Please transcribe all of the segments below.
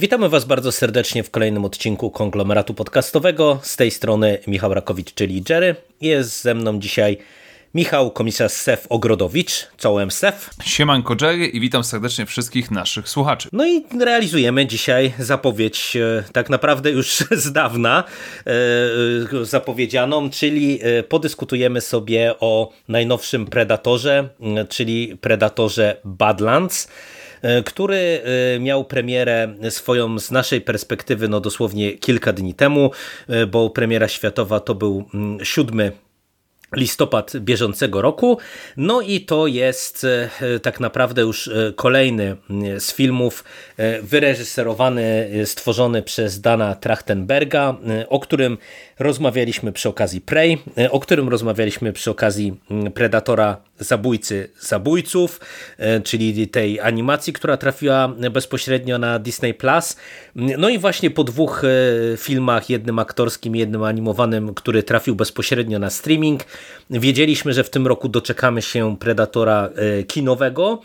Witamy Was bardzo serdecznie w kolejnym odcinku konglomeratu podcastowego. Z tej strony Michał Rakowicz, czyli Jerry. Jest ze mną dzisiaj Michał, komisarz SEF Ogrodowicz, czołem SEF. Siemanko Jerry i witam serdecznie wszystkich naszych słuchaczy. No i realizujemy dzisiaj zapowiedź e, tak naprawdę już z dawna e, zapowiedzianą, czyli e, podyskutujemy sobie o najnowszym Predatorze, czyli Predatorze Badlands który miał premierę swoją z naszej perspektywy no dosłownie kilka dni temu, bo premiera światowa to był 7 listopad bieżącego roku. No i to jest e, tak naprawdę już e, kolejny e, z filmów wyreżyserowany, stworzony przez Dana Trachtenberga, o którym rozmawialiśmy przy okazji Prey, o którym rozmawialiśmy przy okazji Predatora Zabójcy Zabójców, czyli tej animacji, która trafiła bezpośrednio na Disney+. Plus. No i właśnie po dwóch filmach, jednym aktorskim, jednym animowanym, który trafił bezpośrednio na streaming, Wiedzieliśmy, że w tym roku doczekamy się Predatora e, kinowego.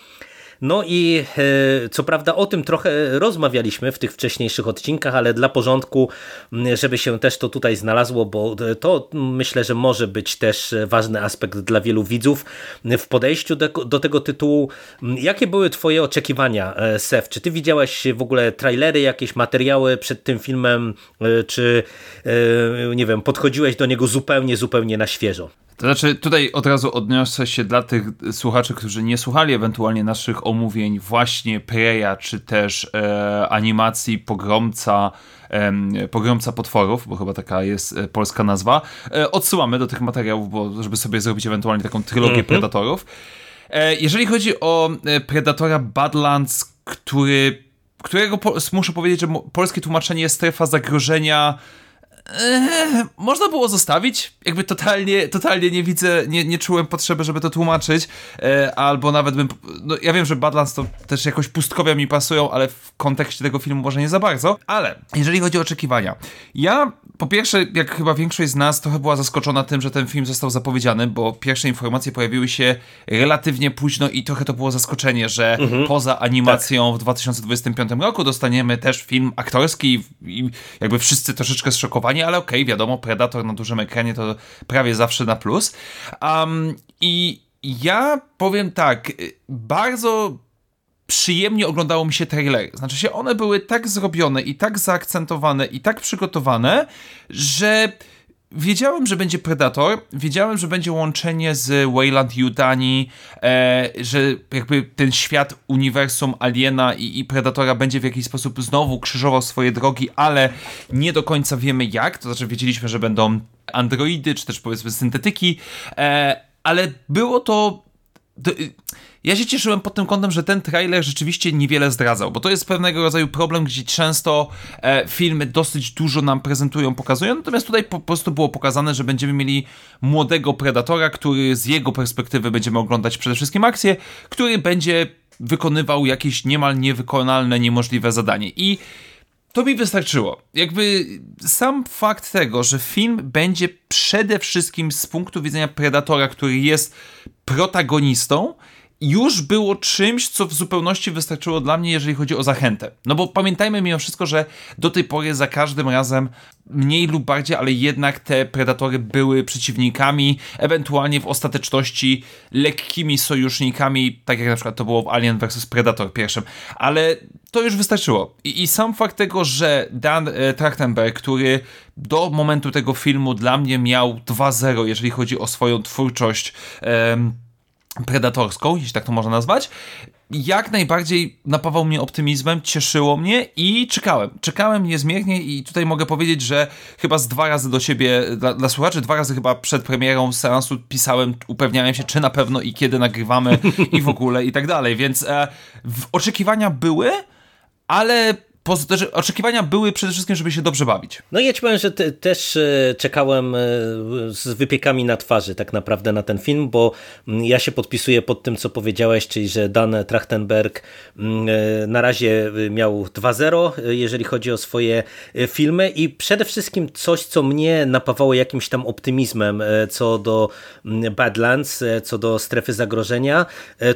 No i e, co prawda o tym trochę rozmawialiśmy w tych wcześniejszych odcinkach, ale dla porządku, żeby się też to tutaj znalazło, bo to myślę, że może być też ważny aspekt dla wielu widzów w podejściu do, tego tytułu. Jakie były Twoje oczekiwania, e, Sef? Czy Ty widziałeś w ogóle trailery, jakieś materiały przed tym filmem, czy nie wiem, podchodziłeś do niego zupełnie, zupełnie na świeżo? To znaczy, tutaj od razu odniosę się dla tych słuchaczy, którzy nie słuchali ewentualnie naszych omówień właśnie Preya, czy też e, animacji Pogromca, e, Pogromca Potworów, bo chyba taka jest e, polska nazwa. E, odsyłamy do tych materiałów, bo żeby sobie zrobić ewentualnie taką trylogię mm -hmm. Predatorów. E, jeżeli chodzi o e, Predatora Badlands, który, którego po, muszę powiedzieć, że polskie tłumaczenie jest strefa zagrożenia Eee, można było zostawić. Jakby totalnie, totalnie nie widzę, nie, nie czułem potrzeby, żeby to tłumaczyć. Eee, albo nawet bym. No, ja wiem, że Badlands to też jakoś pustkowia mi pasują, ale w kontekście tego filmu może nie za bardzo. Ale jeżeli chodzi o oczekiwania, ja po pierwsze, jak chyba większość z nas, trochę była zaskoczona tym, że ten film został zapowiedziany, bo pierwsze informacje pojawiły się relatywnie późno i trochę to było zaskoczenie, że mhm. poza animacją tak. w 2025 roku dostaniemy też film aktorski i jakby wszyscy troszeczkę zszokowani ale okej, okay, wiadomo, Predator na dużym ekranie to prawie zawsze na plus. Um, I ja powiem tak, bardzo przyjemnie oglądało mi się trailery. Znaczy się, one były tak zrobione i tak zaakcentowane i tak przygotowane, że wiedziałem, że będzie Predator, wiedziałem, że będzie łączenie z Wayland Yutani, e, że jakby ten świat uniwersum Aliena i, i, Predatora będzie w jakiś sposób znowu krzyżował swoje drogi, ale nie do końca wiemy jak, to znaczy wiedzieliśmy, że będą androidy, czy też powiedzmy syntetyki, e, ale było to... ja się cieszyłem pod tym kątem, że ten trailer rzeczywiście niewiele zdradzał, bo to jest pewnego rodzaju problem, gdzie często e, filmy dosyć dużo nam prezentują, pokazują, natomiast tutaj po prostu było pokazane, że będziemy mieli młodego Predatora, który z jego perspektywy będziemy oglądać przede wszystkim akcję, który będzie wykonywał jakieś niemal niewykonalne, niemożliwe zadanie i to mi wystarczyło. Jakby sam fakt tego, że film będzie przede wszystkim z punktu widzenia Predatora, który jest protagonistą, już było czymś, co w zupełności wystarczyło dla mnie, jeżeli chodzi o zachętę. No bo pamiętajmy mimo wszystko, że do tej pory za każdym razem mniej lub bardziej, ale jednak te predatory były przeciwnikami, ewentualnie w ostateczności lekkimi sojusznikami, tak jak na przykład to było w Alien vs Predator pierwszym, ale to już wystarczyło. I, i sam fakt tego, że Dan e, Trachtenberg, który do momentu tego filmu dla mnie miał 2-0, jeżeli chodzi o swoją twórczość, predatorską, jeśli tak to można nazwać, jak najbardziej napawał mnie optymizmem, cieszyło mnie i czekałem. Czekałem niezmiernie i tutaj mogę powiedzieć, że chyba z dwa razy do siebie, dla, dla słuchaczy, dwa razy chyba przed premierą seansu pisałem, upewniałem się, czy na pewno i kiedy nagrywamy i w ogóle i tak dalej, więc e, oczekiwania były, ale oczekiwania były przede wszystkim, żeby się dobrze bawić. No ja ci powiem, że te, też e, czekałem e, z wypiekami na twarzy tak naprawdę na ten film, bo mm, ja się podpisuję pod tym, co powiedziałeś, czyli że Dan Trachtenberg mm, e, na razie miał 2-0, jeżeli chodzi o swoje filmy i przede wszystkim coś, co mnie napawało jakimś tam optymizmem co do mm, Badlands, co do strefy zagrożenia,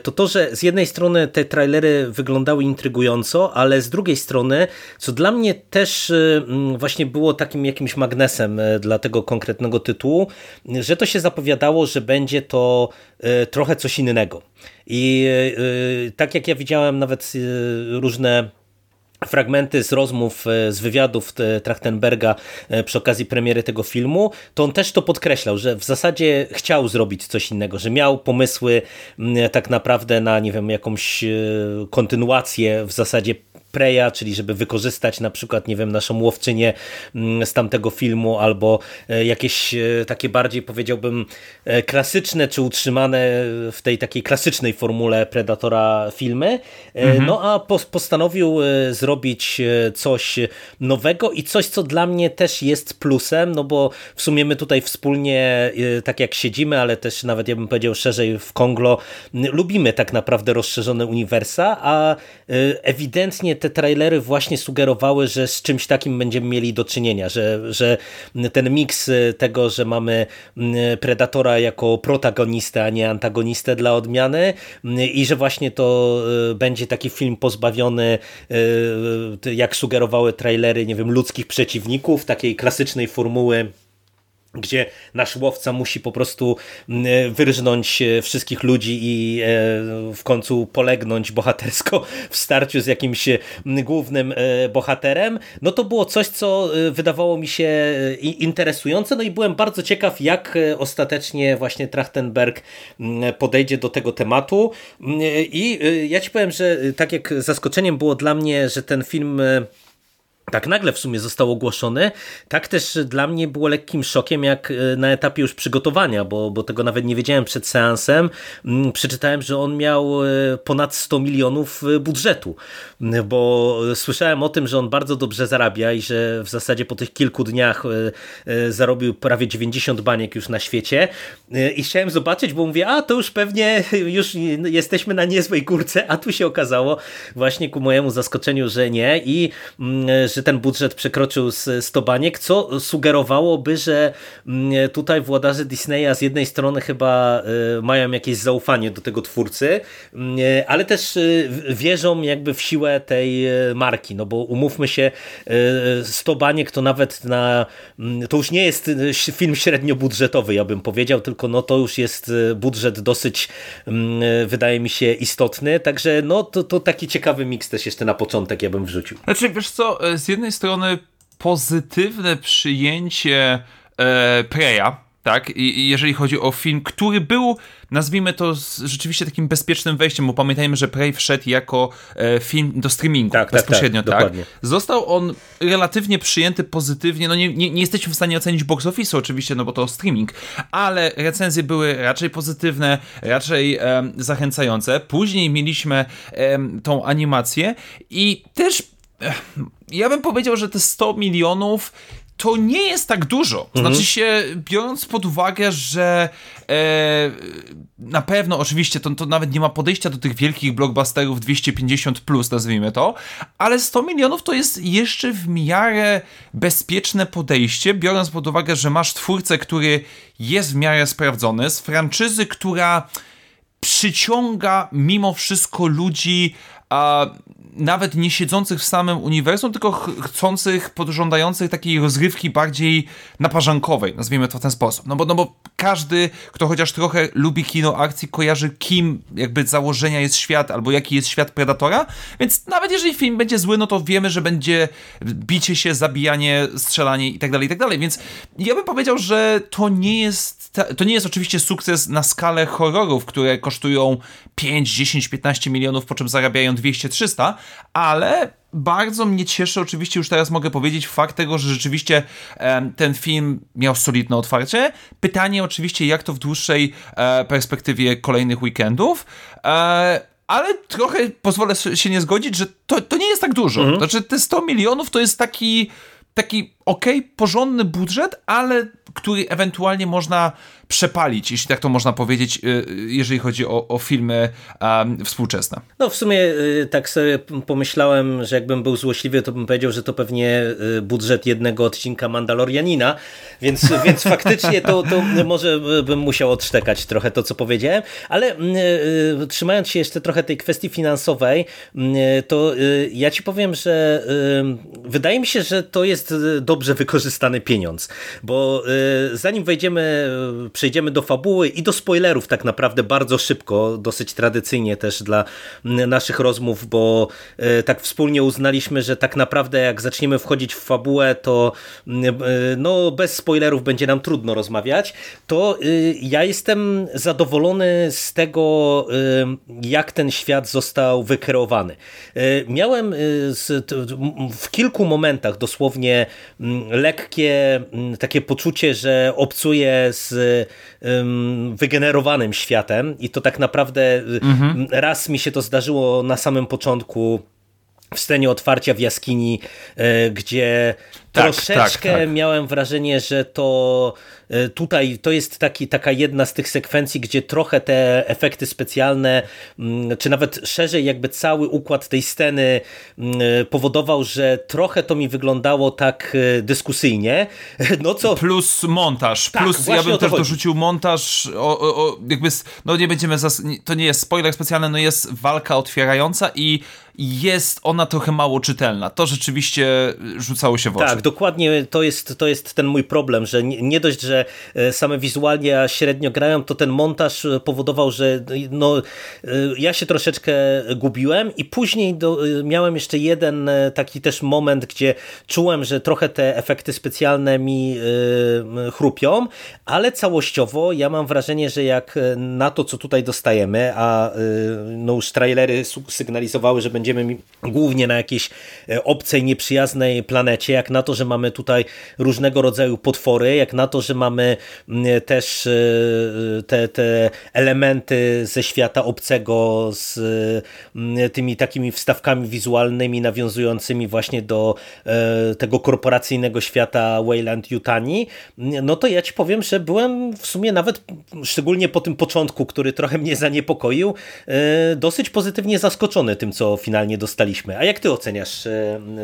to to, że z jednej strony te trailery wyglądały intrygująco, ale z drugiej strony co dla mnie też właśnie było takim jakimś magnesem dla tego konkretnego tytułu, że to się zapowiadało, że będzie to trochę coś innego. I tak jak ja widziałem nawet różne fragmenty z rozmów, z wywiadów Trachtenberga przy okazji premiery tego filmu, to on też to podkreślał, że w zasadzie chciał zrobić coś innego, że miał pomysły tak naprawdę na, nie wiem, jakąś kontynuację w zasadzie Preya, czyli żeby wykorzystać na przykład, nie wiem, naszą łowczynię mm, z tamtego filmu, albo e, jakieś e, takie bardziej powiedziałbym e, klasyczne, czy utrzymane w tej takiej klasycznej formule Predatora filmy. Mhm. No a postanowił zrobić coś nowego i coś, co dla mnie też jest plusem, no bo w sumie my tutaj wspólnie, tak jak siedzimy, ale też nawet ja bym powiedział szerzej w Konglo, lubimy tak naprawdę rozszerzone uniwersa, a ewidentnie te trailery właśnie sugerowały, że z czymś takim będziemy mieli do czynienia, że, że ten miks tego, że mamy Predatora jako protagonistę, a nie antagonistę dla odmiany i że właśnie to będzie taki film pozbawiony, jak sugerowały trailery, nie wiem, ludzkich przeciwników, takiej klasycznej formuły gdzie nasz łowca musi po prostu mm, wyrżnąć e, wszystkich ludzi i e, w końcu polegnąć bohatersko w starciu z jakimś e, głównym bohaterem, no to było coś, co wydawało mi się interesujące, no i byłem bardzo ciekaw, jak ostatecznie właśnie Trachtenberg podejdzie do tego tematu. I ja ci powiem, że tak jak zaskoczeniem było dla mnie, że ten film tak nagle w sumie został ogłoszony, tak też dla mnie było lekkim szokiem, jak e, na etapie już przygotowania, bo, bo tego nawet nie wiedziałem przed seansem. Mm, przeczytałem, że on miał e, ponad 100 milionów e, budżetu, mm, bo słyszałem o tym, że on bardzo dobrze zarabia i że w zasadzie po tych kilku dniach zarobił prawie 90 baniek już na świecie. I chciałem zobaczyć, bo mówię, a to już pewnie już jesteśmy na niezłej górce, a tu się okazało właśnie ku mojemu zaskoczeniu, że nie. I mm, że ten budżet przekroczył 100 baniek, co sugerowałoby, że mm, tutaj włodarze Disneya z jednej strony chyba y, mają jakieś zaufanie do tego twórcy, mm, ale też y, wierzą jakby w siłę tej y, marki, no bo umówmy się, 100 baniek to nawet na, mm, to już nie jest film średniobudżetowy, ja bym powiedział, tylko no to już jest budżet dosyć, wydaje mi się, istotny, także no to, to taki ciekawy miks też jeszcze na początek ja bym wrzucił. Znaczy, wiesz co, z jednej strony pozytywne przyjęcie e, Preya, tak? I, jeżeli chodzi o film, który był, nazwijmy to rzeczywiście takim bezpiecznym wejściem, bo pamiętajmy, że Prey wszedł jako e, film do streamingu tak, tak bezpośrednio, tak, tak, tak? Został on relatywnie przyjęty pozytywnie, no nie, nie, nie, jesteśmy w stanie ocenić box office oczywiście, no bo to streaming, ale recenzje były raczej pozytywne, raczej e, zachęcające. Później mieliśmy e, tą animację i też ja bym powiedział, że te 100 milionów to nie jest tak dużo. Mhm. Znaczy się, biorąc pod uwagę, że e, na pewno, oczywiście, to, to nawet nie ma podejścia do tych wielkich blockbusterów 250, plus, nazwijmy to, ale 100 milionów to jest jeszcze w miarę bezpieczne podejście, biorąc pod uwagę, że masz twórcę, który jest w miarę sprawdzony, z franczyzy, która przyciąga mimo wszystko ludzi a nawet nie siedzących w samym uniwersum, tylko ch chcących, podżądających takiej rozrywki bardziej naparzankowej, nazwijmy to w ten sposób. No bo, no bo każdy, kto chociaż trochę lubi kino akcji, kojarzy kim jakby założenia jest świat, albo jaki jest świat Predatora, więc nawet jeżeli film będzie zły, no to wiemy, że będzie bicie się, zabijanie, strzelanie i tak dalej, i tak więc ja bym powiedział, że to nie jest, to nie jest oczywiście sukces na skalę horrorów, które kosztują 5, 10, 15 milionów, po czym zarabiają 200-300, ale bardzo mnie cieszy, oczywiście już teraz mogę powiedzieć, fakt tego, że rzeczywiście e, ten film miał solidne otwarcie. Pytanie oczywiście, jak to w dłuższej e, perspektywie kolejnych weekendów. E, ale trochę pozwolę się nie zgodzić, że to, to nie jest tak dużo. Mhm. Znaczy, te 100 milionów to jest taki taki ok, porządny budżet, ale który ewentualnie można przepalić, jeśli tak to można powiedzieć, y, jeżeli chodzi o, o filmy um, współczesne. No w sumie y, tak sobie pomyślałem, że jakbym był złośliwy, to bym powiedział, że to pewnie y, budżet jednego odcinka Mandalorianina, więc, więc faktycznie to, to może bym musiał odsztekać trochę to, co powiedziałem, ale trzymając się jeszcze trochę tej kwestii finansowej, to ja ci powiem, że wydaje mi się, że to jest dobrze wykorzystany pieniądz, bo zanim wejdziemy przejdziemy do fabuły i do spoilerów tak naprawdę bardzo szybko, dosyć tradycyjnie też dla naszych rozmów, bo tak wspólnie uznaliśmy, że tak naprawdę jak zaczniemy wchodzić w fabułę, to no bez spoilerów będzie nam trudno rozmawiać, to ja jestem zadowolony z tego, jak ten świat został wykreowany. Miałem w kilku momentach dosłownie lekkie takie poczucie, że obcuję z wygenerowanym światem i to tak naprawdę mhm. raz mi się to zdarzyło na samym początku w scenie otwarcia w jaskini, e, gdzie tak, troszeczkę tak, tak. miałem wrażenie, że to E, tutaj to jest taki, taka jedna z tych sekwencji, gdzie trochę te efekty specjalne, mm, czy nawet szerzej jakby cały układ tej sceny mm, powodował, że trochę to mi wyglądało tak e, dyskusyjnie. No co... Plus montaż, tak, plus ja bym też chodzi. dorzucił montaż, o, o, jakby, no nie będziemy, zas... to nie jest spoiler specjalny, no jest walka otwierająca i jest ona trochę mało czytelna. To rzeczywiście rzucało się w oczy. Tak, dokładnie to jest, to jest ten mój problem, że nie, dość, że E, same wizualnie średnio grają, to ten montaż powodował, że no, e, ja się troszeczkę gubiłem i później do, e, miałem jeszcze jeden taki też moment, gdzie czułem, że trochę te efekty specjalne mi chrupią, ale całościowo ja mam wrażenie, że jak na to, co tutaj dostajemy, a no już trailery sygnalizowały, że będziemy głównie na jakiejś obcej, nieprzyjaznej planecie, jak na to, że mamy tutaj różnego rodzaju potwory, jak na to, że mamy mm, też e, te, te elementy ze świata obcego z mm, tymi takimi wstawkami wizualnymi nawiązującymi właśnie do e, tego korporacyjnego świata Wayland Yutani, no to ja ci powiem, że byłem w sumie nawet, szczególnie po tym początku, który trochę mnie zaniepokoił, e, dosyć pozytywnie zaskoczony tym, co finalnie dostaliśmy. A jak ty oceniasz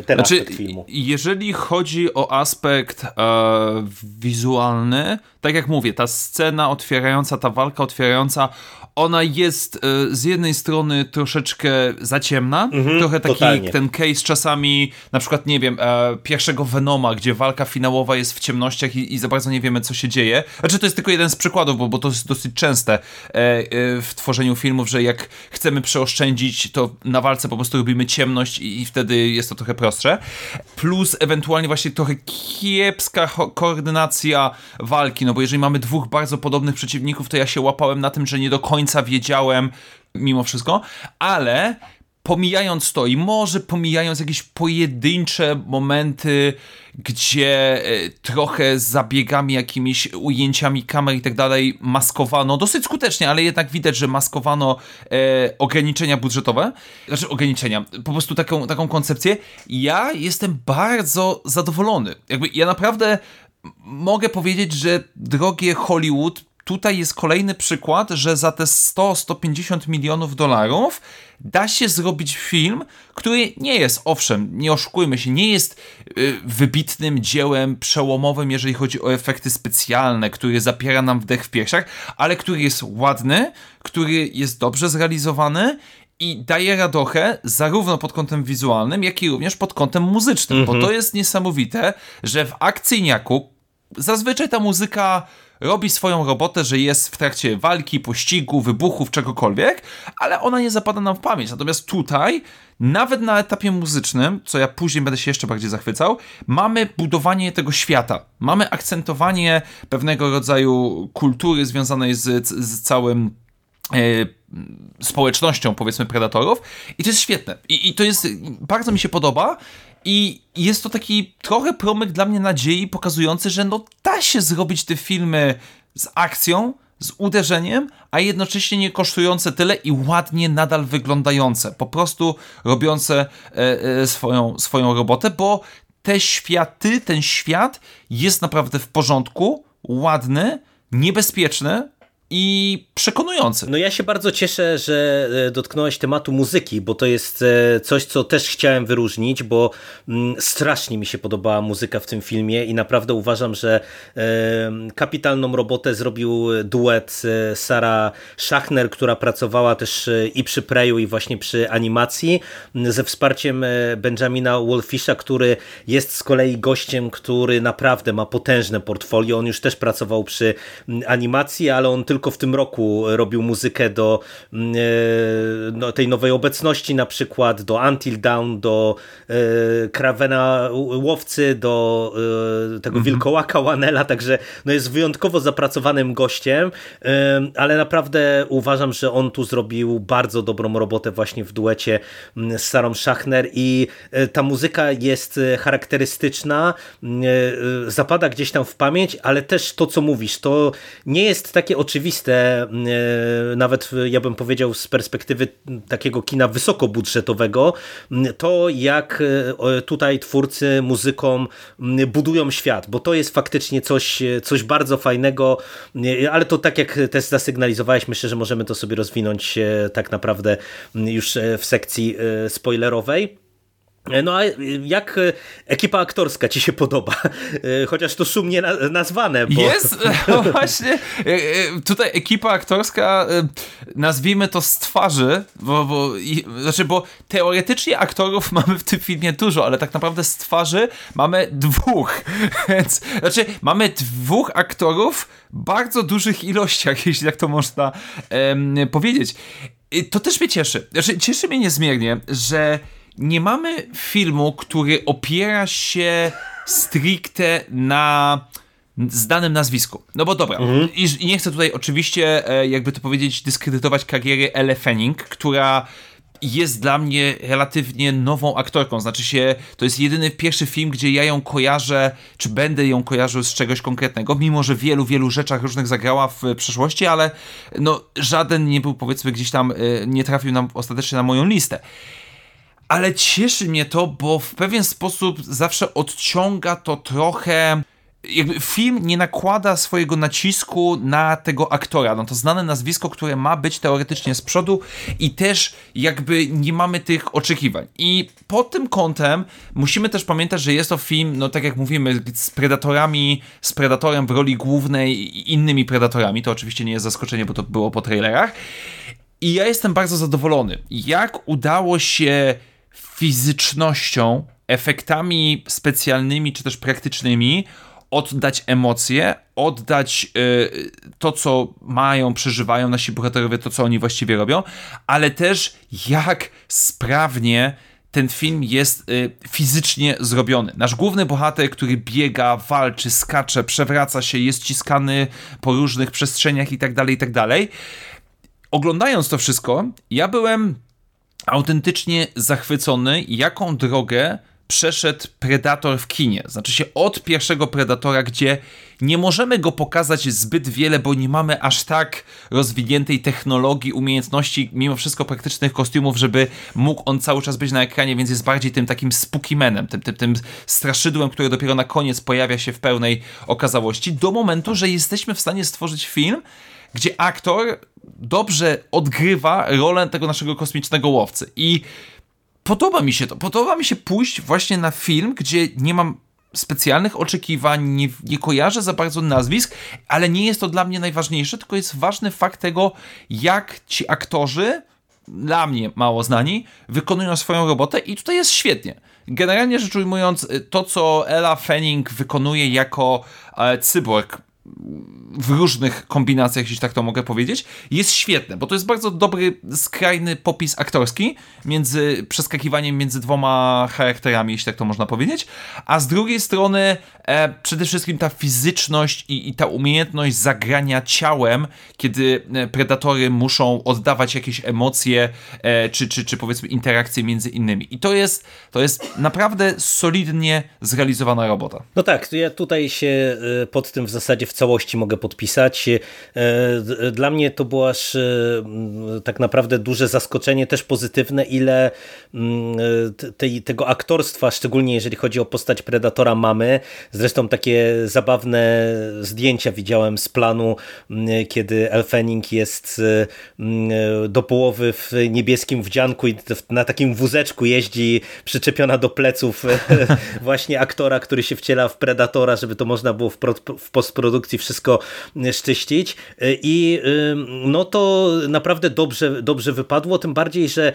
ten znaczy, aspekt filmu? Jeżeli chodzi o aspekt e, wizualny, tak jak mówię, ta scena otwierająca, ta walka otwierająca, ona jest e, z jednej strony troszeczkę za ciemna, mhm, trochę taki totalnie. ten case czasami, na przykład, nie wiem, e, pierwszego Venoma, gdzie walka finałowa jest w ciemnościach i, i, za bardzo nie wiemy, co się dzieje. Znaczy, to jest tylko jeden z przykładów, bo, bo to jest dosyć częste e, w tworzeniu filmów, że jak chcemy przeoszczędzić, to na walce po prostu robimy ciemność i, i wtedy jest to trochę prostsze. Plus ewentualnie właśnie trochę kiepska koordynacja walki, no bo jeżeli mamy dwóch bardzo podobnych przeciwników, to ja się łapałem na tym, że nie do końca wiedziałem mimo wszystko, ale pomijając to i może pomijając jakieś pojedyncze momenty, gdzie e, trochę zabiegami, jakimiś ujęciami kamer i tak dalej maskowano, dosyć skutecznie, ale jednak widać, że maskowano e, ograniczenia budżetowe, znaczy ograniczenia, po prostu taką, taką koncepcję, ja jestem bardzo zadowolony. Jakby ja naprawdę mogę powiedzieć, że drogie Hollywood, tutaj jest kolejny przykład, że za te 100-150 milionów dolarów da się zrobić film, który nie jest, owszem, nie oszukujmy się, nie jest y, wybitnym dziełem przełomowym, jeżeli chodzi o efekty specjalne, który zapiera nam wdech w piersiach, ale który jest ładny, który jest dobrze zrealizowany i daje radochę zarówno pod kątem wizualnym, jak i również pod kątem muzycznym, bo mhm. to jest niesamowite, że w akcyjniaku zazwyczaj ta muzyka robi swoją robotę, że jest w trakcie walki, pościgu, wybuchów, czegokolwiek, ale ona nie zapada nam w pamięć. Natomiast tutaj, nawet na etapie muzycznym, co ja później będę się jeszcze bardziej zachwycał, mamy budowanie tego świata. Mamy akcentowanie pewnego rodzaju kultury związanej z, z całym e, społecznością, powiedzmy, predatorów. I to jest świetne. I, I, to jest, bardzo mi się podoba. I jest to taki trochę promyk dla mnie nadziei, pokazujący, że no da się zrobić te filmy z akcją, z uderzeniem, a jednocześnie nie kosztujące tyle i ładnie nadal wyglądające. Po prostu robiące e, e, swoją, swoją robotę, bo te światy, ten świat jest naprawdę w porządku, ładny, niebezpieczny, i przekonujący. No ja się bardzo cieszę, że e, dotknąłeś tematu muzyki, bo to jest e, coś, co też chciałem wyróżnić, bo mm, strasznie mi się podobała muzyka w tym filmie i naprawdę uważam, że e, kapitalną robotę zrobił duet Sara Schachner, która pracowała też i przy Preju i właśnie przy animacji, ze wsparciem Benjamina Wolfisha, który jest z kolei gościem, który naprawdę ma potężne portfolio. On już też pracował przy animacji, ale on tylko w tym roku robił muzykę do mm, e, no, tej nowej obecności, na przykład do Until Dawn, do e, Kravena Łowcy, do e, tego mhm. Wilkołaka Wanela, także no, jest wyjątkowo zapracowanym gościem, ale naprawdę uważam, że on tu zrobił bardzo dobrą robotę właśnie w duecie mm, z Sarą Schachner i ta muzyka jest charakterystyczna, zapada gdzieś tam w pamięć, ale też to, co mówisz, to nie jest takie oczywiste, e, nawet ja bym powiedział z perspektywy takiego kina wysokobudżetowego, to jak e, tutaj twórcy muzyką budują świat, bo to jest faktycznie coś, coś bardzo fajnego, ale to tak jak też zasygnalizowałeś, myślę, że możemy to sobie rozwinąć e, tak naprawdę już w sekcji spoilerowej. No a jak ekipa aktorska ci się podoba? Chociaż to szumnie nazwane. Bo... Jest, no właśnie, e, e, tutaj ekipa aktorska, e, nazwijmy to z twarzy, bo, bo, i, znaczy, bo teoretycznie aktorów mamy w tym filmie dużo, ale tak naprawdę z twarzy mamy dwóch. Więc, znaczy, mamy dwóch aktorów w bardzo dużych ilościach, jeśli tak to można um, powiedzieć. To też mnie cieszy. Znaczy, cieszy mnie niezmiernie, że nie mamy filmu, który opiera się stricte na zdanym nazwisku. No bo dobra, mhm. i, nie chcę tutaj oczywiście, e, jakby to powiedzieć, dyskredytować kariery Elle Fanning, która jest dla mnie relatywnie nową aktorką. Znaczy się, to jest jedyny pierwszy film, gdzie ja ją kojarzę, czy będę ją kojarzył z czegoś konkretnego, mimo że w wielu, wielu rzeczach różnych zagrała w przeszłości, ale no żaden nie był powiedzmy gdzieś tam, e, nie trafił nam ostatecznie na moją listę ale cieszy mnie to, bo w pewien sposób zawsze odciąga to trochę jakby film nie nakłada swojego nacisku na tego aktora. No to znane nazwisko, które ma być teoretycznie z przodu i też jakby nie mamy tych oczekiwań. I pod tym kątem musimy też pamiętać, że jest to film, no tak jak mówimy, z predatorami, z predatorem w roli głównej i innymi predatorami. To oczywiście nie jest zaskoczenie, bo to było po trailerach. I ja jestem bardzo zadowolony. Jak udało się fizycznością, efektami specjalnymi czy też praktycznymi oddać emocje, oddać y, to, co mają, przeżywają nasi bohaterowie, to, co oni właściwie robią, ale też jak sprawnie ten film jest y, fizycznie zrobiony. Nasz główny bohater, który biega, walczy, skacze, przewraca się, jest ciskany po różnych przestrzeniach i tak dalej, i tak dalej. Oglądając to wszystko, ja byłem autentycznie zachwycony, jaką drogę przeszedł Predator w kinie. Znaczy się od pierwszego Predatora, gdzie nie możemy go pokazać zbyt wiele, bo nie mamy aż tak rozwiniętej technologii, umiejętności, mimo wszystko praktycznych kostiumów, żeby mógł on cały czas być na ekranie, więc jest bardziej tym takim spookymanem, tym, tym, tym straszydłem, które dopiero na koniec pojawia się w pełnej okazałości, do momentu, że jesteśmy w stanie stworzyć film, gdzie aktor dobrze odgrywa rolę tego naszego kosmicznego łowcy. I podoba mi się to. Podoba mi się pójść właśnie na film, gdzie nie mam specjalnych oczekiwań, nie, nie kojarzę za bardzo nazwisk, ale nie jest to dla mnie najważniejsze, tylko jest ważny fakt tego, jak ci aktorzy, dla mnie mało znani, wykonują swoją robotę i tutaj jest świetnie. Generalnie rzecz ujmując, to co Ella Fanning wykonuje jako e, cyborg, w różnych kombinacjach, jeśli tak to mogę powiedzieć, jest świetne, bo to jest bardzo dobry, skrajny popis aktorski między przeskakiwaniem między dwoma charakterami, jeśli tak to można powiedzieć, a z drugiej strony e, przede wszystkim ta fizyczność i, i ta umiejętność zagrania ciałem, kiedy e, predatory muszą oddawać jakieś emocje, e, czy, czy, czy powiedzmy interakcje między innymi. I to jest, to jest naprawdę solidnie zrealizowana robota. No tak, ja tutaj się e, pod tym w zasadzie w całości mogę podpisać. Dla mnie to było aż tak naprawdę duże zaskoczenie, też pozytywne, ile mm, tej, tego aktorstwa, szczególnie jeżeli chodzi o postać Predatora mamy. Zresztą takie zabawne zdjęcia widziałem z planu, mm, kiedy Elfening jest mm, do połowy w niebieskim wdzianku i na takim wózeczku jeździ przyczepiona do pleców właśnie aktora, który się wciela w Predatora, żeby to można było w, w postprodukcji wszystko szczyścić i no to naprawdę dobrze, dobrze wypadło, tym bardziej, że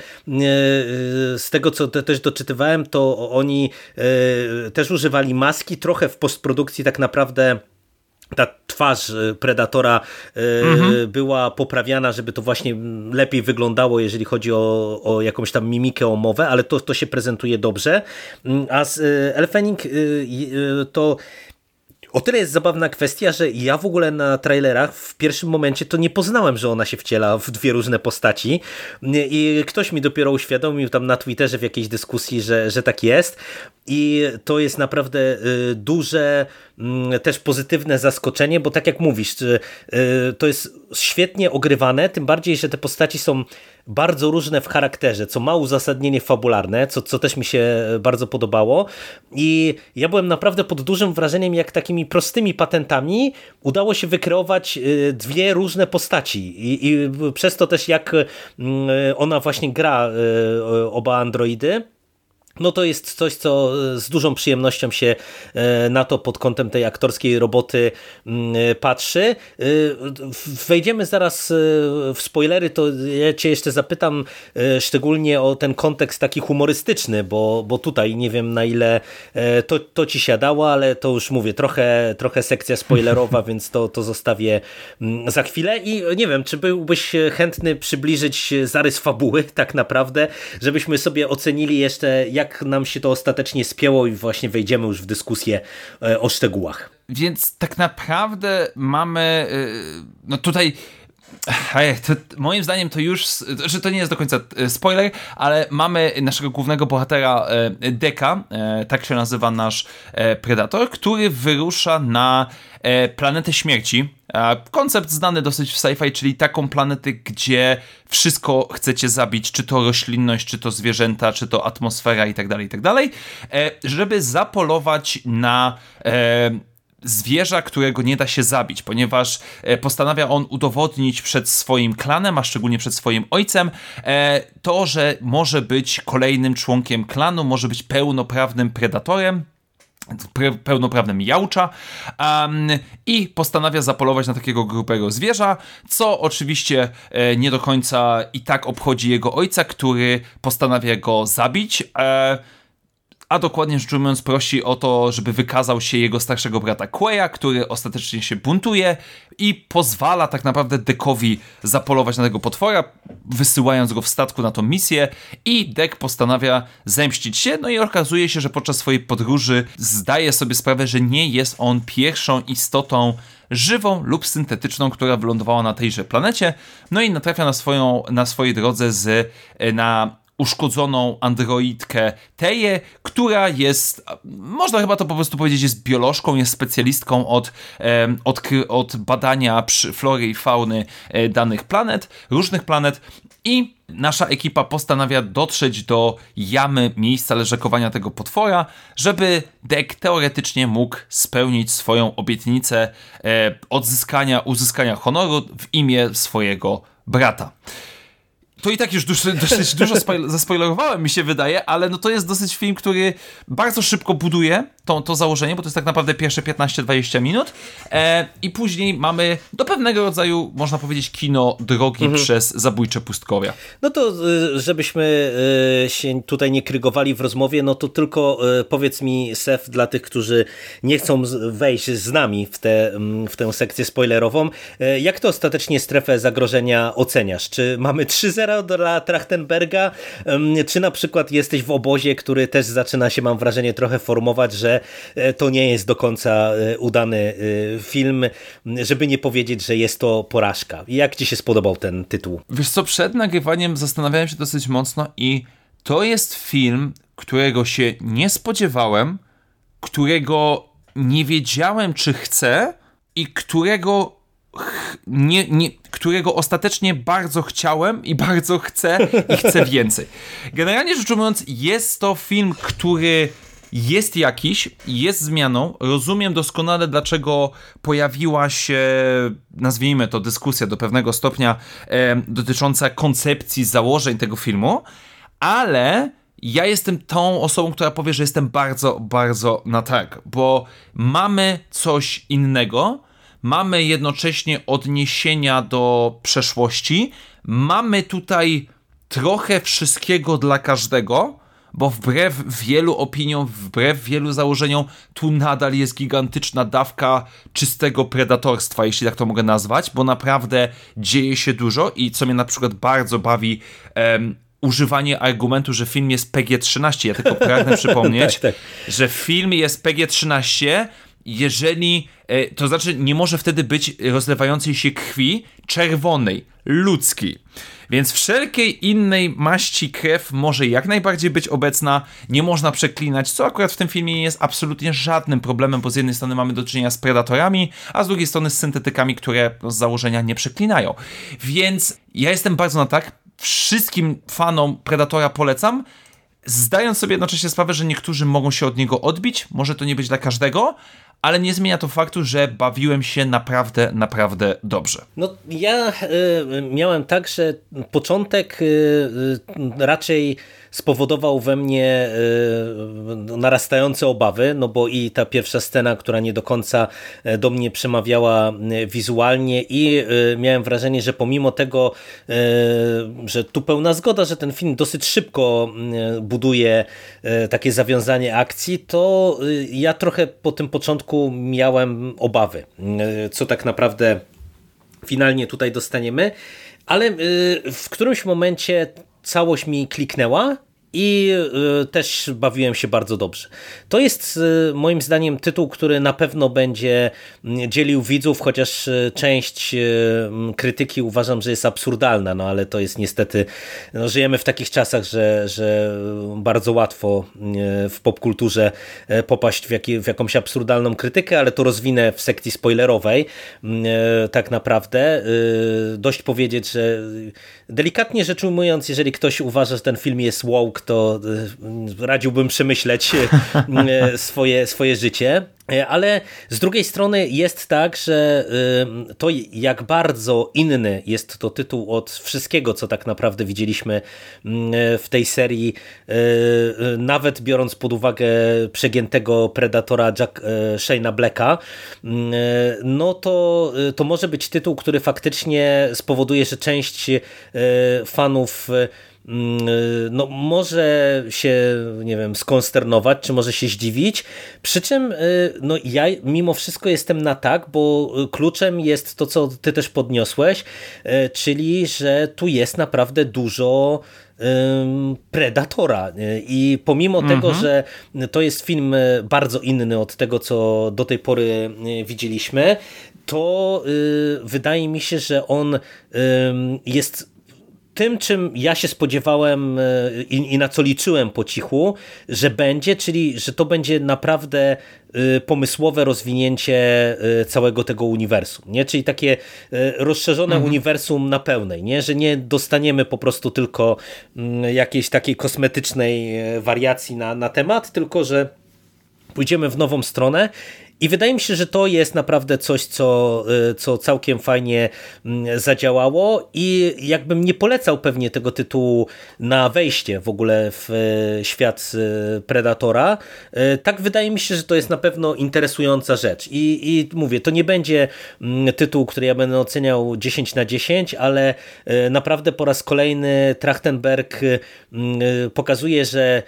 z tego co też doczytywałem, to oni też używali maski, trochę w postprodukcji tak naprawdę ta twarz Predatora mhm. była poprawiana, żeby to właśnie lepiej wyglądało, jeżeli chodzi o, o jakąś tam mimikę, o mowę, ale to, to się prezentuje dobrze. A z Elfening to o tyle jest zabawna kwestia, że ja w ogóle na trailerach w pierwszym momencie to nie poznałem, że ona się wciela w dwie różne postaci. I ktoś mi dopiero uświadomił tam na Twitterze w jakiejś dyskusji, że, że tak jest. I to jest naprawdę y, duże mm, też pozytywne zaskoczenie, bo tak jak mówisz, y, to jest świetnie ogrywane, tym bardziej, że te postaci są bardzo różne w charakterze, co ma uzasadnienie fabularne, co, co też mi się bardzo podobało. I ja byłem naprawdę pod dużym wrażeniem, jak takimi prostymi patentami udało się wykreować y, dwie różne postaci. I, i przez to też jak mm, ona właśnie gra oba androidy, no to jest coś, co z dużą przyjemnością się e, na to pod kątem tej aktorskiej roboty mm, e, patrzy. E, wejdziemy zaraz w spoilery, to ja cię jeszcze zapytam szczególnie o ten kontekst taki humorystyczny, bo, bo tutaj nie wiem na ile to, to ci siadało, ale to już mówię, trochę, trochę sekcja spoilerowa, więc to, to zostawię mm, za chwilę i nie wiem, czy byłbyś chętny przybliżyć zarys fabuły tak naprawdę, żebyśmy sobie ocenili jeszcze jak jak nam się to ostatecznie spięło i właśnie wejdziemy już w dyskusję e, o szczegółach. Więc tak naprawdę mamy, e, no tutaj to, moim zdaniem to już, że to nie jest do końca e, spoiler, ale mamy naszego głównego bohatera Deka, tak się nazywa nasz Predator, który wyrusza na planetę śmierci, Koncept znany dosyć w sci-fi, czyli taką planetę, gdzie wszystko chcecie zabić, czy to roślinność, czy to zwierzęta, czy to atmosfera i tak dalej, i tak e, żeby zapolować na e, zwierza, którego nie da się zabić, ponieważ e, postanawia on udowodnić przed swoim klanem, a szczególnie przed swoim ojcem, to, że może być kolejnym członkiem klanu, może być pełnoprawnym predatorem pełnoprawnym jałcza um, i postanawia zapolować na takiego grubego zwierza, co oczywiście e, nie do końca i tak obchodzi jego ojca, który postanawia go zabić. E, a dokładnie rzecz ujmując prosi o to, żeby wykazał się jego starszego brata Queya, który ostatecznie się buntuje i pozwala tak naprawdę Dekowi zapolować na tego potwora, wysyłając go w statku na tą misję. I Dek postanawia zemścić się, no i okazuje się, że podczas swojej podróży zdaje sobie sprawę, że nie jest on pierwszą istotą żywą lub syntetyczną, która wylądowała na tejże planecie, no i natrafia na, swoją, na swojej drodze z, na uszkodzoną androidkę. Teję, która jest, można chyba to po prostu powiedzieć, jest biolożką, jest specjalistką od, od, od badania flory i fauny e, danych planet, różnych planet. I nasza ekipa postanawia dotrzeć do jamy, miejsca leżakowania tego potwora, żeby Dek teoretycznie mógł spełnić swoją obietnicę e, odzyskania, uzyskania honoru w imię swojego brata to i tak już dosyć, dużo zaspoilerowałem, mi się wydaje, ale no to jest dosyć film, który bardzo szybko buduje to, to założenie, bo to jest tak naprawdę pierwsze 15-20 minut e, i później mamy do pewnego rodzaju, można powiedzieć, kino drogi mhm. przez zabójcze pustkowia. No to y, żebyśmy y, się tutaj nie krygowali w rozmowie, no to tylko y, powiedz mi, Sef, dla tych, którzy nie chcą wejść z nami w, te, mm, w tę sekcję spoilerową, jak to ostatecznie strefę zagrożenia oceniasz? Czy mamy 3-0 dla Trachtenberga, czy na przykład jesteś w obozie, który też zaczyna się, mam wrażenie, trochę formować, że E, to nie jest do końca e, udany e, film, żeby nie powiedzieć, że jest to porażka. Jak ci się spodobał ten tytuł? Wiesz co, przed nagrywaniem zastanawiałem się dosyć mocno i to jest film, którego się nie spodziewałem, którego nie wiedziałem, czy chcę i którego nie, nie, którego ostatecznie bardzo chciałem i bardzo chcę i chcę więcej. Generalnie rzecz ujmując, jest to film, który jest jakiś, jest zmianą. Rozumiem doskonale, dlaczego pojawiła się, nazwijmy to, dyskusja do pewnego stopnia e, dotycząca koncepcji, założeń tego filmu, ale ja jestem tą osobą, która powie, że jestem bardzo, bardzo na tak, bo mamy coś innego, mamy jednocześnie odniesienia do przeszłości, mamy tutaj trochę wszystkiego dla każdego, bo wbrew wielu opiniom, wbrew wielu założeniom, tu nadal jest gigantyczna dawka czystego predatorstwa, jeśli tak to mogę nazwać, bo naprawdę dzieje się dużo i co mnie na przykład bardzo bawi, um, używanie argumentu, że film jest PG-13. Ja tylko pragnę przypomnieć, tak, tak. że film jest PG-13, jeżeli, e, to znaczy nie może wtedy być rozlewającej się krwi czerwonej, ludzkiej. Więc wszelkiej innej maści krew może jak najbardziej być obecna, nie można przeklinać, co akurat w tym filmie nie jest absolutnie żadnym problemem, bo z jednej strony mamy do czynienia z predatorami, a z drugiej strony z syntetykami, które z założenia nie przeklinają. Więc ja jestem bardzo na tak, wszystkim fanom Predatora polecam, zdając sobie jednocześnie sprawę, że niektórzy mogą się od niego odbić, może to nie być dla każdego, ale nie zmienia to faktu, że bawiłem się naprawdę, naprawdę dobrze. No ja y, miałem tak, że początek y, y, raczej spowodował we mnie narastające obawy, no bo i ta pierwsza scena, która nie do końca do mnie przemawiała wizualnie i miałem wrażenie, że pomimo tego, że tu pełna zgoda, że ten film dosyć szybko buduje takie zawiązanie akcji, to ja trochę po tym początku miałem obawy, co tak naprawdę finalnie tutaj dostaniemy, ale w którymś momencie całość mi kliknęła i y, też bawiłem się bardzo dobrze. To jest y, moim zdaniem tytuł, który na pewno będzie mm, dzielił widzów, chociaż y, część krytyki uważam, że jest absurdalna, no ale to jest niestety, no, żyjemy w takich czasach, że, że bardzo łatwo w popkulturze popaść w, jak, w jakąś absurdalną krytykę, ale to rozwinę w sekcji spoilerowej mm, tak naprawdę. Dość powiedzieć, że delikatnie rzecz ujmując, jeżeli ktoś uważa, że ten film jest woke, to e, radziłbym przemyśleć e, swoje, swoje życie. Ale z drugiej strony jest tak, że to jak bardzo inny jest to tytuł od wszystkiego, co tak naprawdę widzieliśmy w tej serii, nawet biorąc pod uwagę przegiętego Predatora Jack, Shane'a Blacka, no to, to może być tytuł, który faktycznie spowoduje, że część fanów Mm, no, może się, nie wiem, skonsternować, czy może się zdziwić. Przy czym y, no, ja mimo wszystko jestem na tak, bo kluczem jest to, co ty też podniosłeś, y, czyli, że tu jest naprawdę dużo Predatora i pomimo mhm. tego, że to jest film bardzo inny od tego, co do tej pory y, widzieliśmy, to wydaje mi się, że on jest tym, czym ja się spodziewałem e, i, i, na co liczyłem po cichu, że będzie, czyli że to będzie naprawdę e, pomysłowe rozwinięcie e, całego tego uniwersum, nie? czyli takie rozszerzone mhm. uniwersum na pełnej, nie? że nie dostaniemy po prostu tylko mm, jakiejś takiej kosmetycznej wariacji na, na temat, tylko że pójdziemy w nową stronę i wydaje mi się, że to jest naprawdę coś, co, y, co całkiem fajnie mm, zadziałało i jakbym nie polecał pewnie tego tytułu na wejście w ogóle w y, świat y, Predatora, tak wydaje mi się, że to jest na pewno interesująca rzecz. I, i mówię, to nie będzie mm, tytuł, który ja będę oceniał 10 na 10, ale naprawdę po raz kolejny Trachtenberg pokazuje, że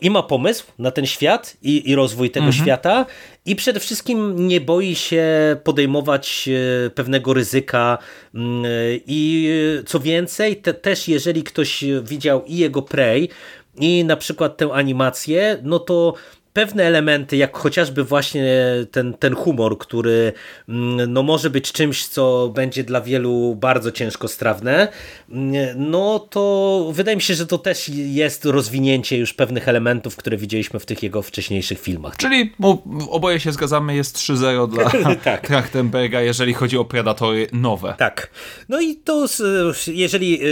i ma pomysł na ten świat i, i rozwój tego mhm. świata i przede wszystkim nie boi się podejmować e, pewnego ryzyka. Mm, i co więcej, te, też jeżeli ktoś widział i jego Prey i na przykład tę animację, no to pewne elementy, jak chociażby właśnie ten, ten humor, który mm, no, może być czymś, co będzie dla wielu bardzo ciężko strawne, mm, no to wydaje mi się, że to też jest rozwinięcie już pewnych elementów, które widzieliśmy w tych jego wcześniejszych filmach. Czyli oboje się zgadzamy, jest 3-0 dla tak. Trachtenberga, jeżeli chodzi o Predatory nowe. Tak. No i to, jeżeli y,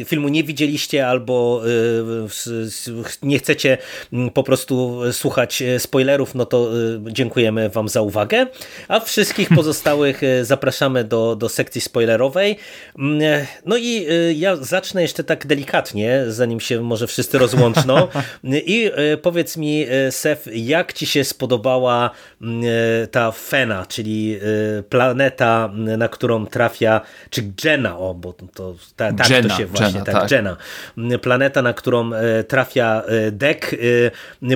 y, filmu nie widzieliście albo y, nie chcecie mm, po prostu słuchać e, spoilerów, no to e, dziękujemy Wam za uwagę. A wszystkich pozostałych e, zapraszamy do, do sekcji spoilerowej. Mm, no i ja zacznę jeszcze tak delikatnie, zanim się może wszyscy rozłączną. I powiedz mi, Sef, jak Ci się spodobała mm, ta Fena, czyli planeta, na którą trafia, czy Jenna, o, bo to ta, tak Jenna, to się właśnie, Jenna, tak, tak, Jenna. Mm, planeta, na którą trafia Dek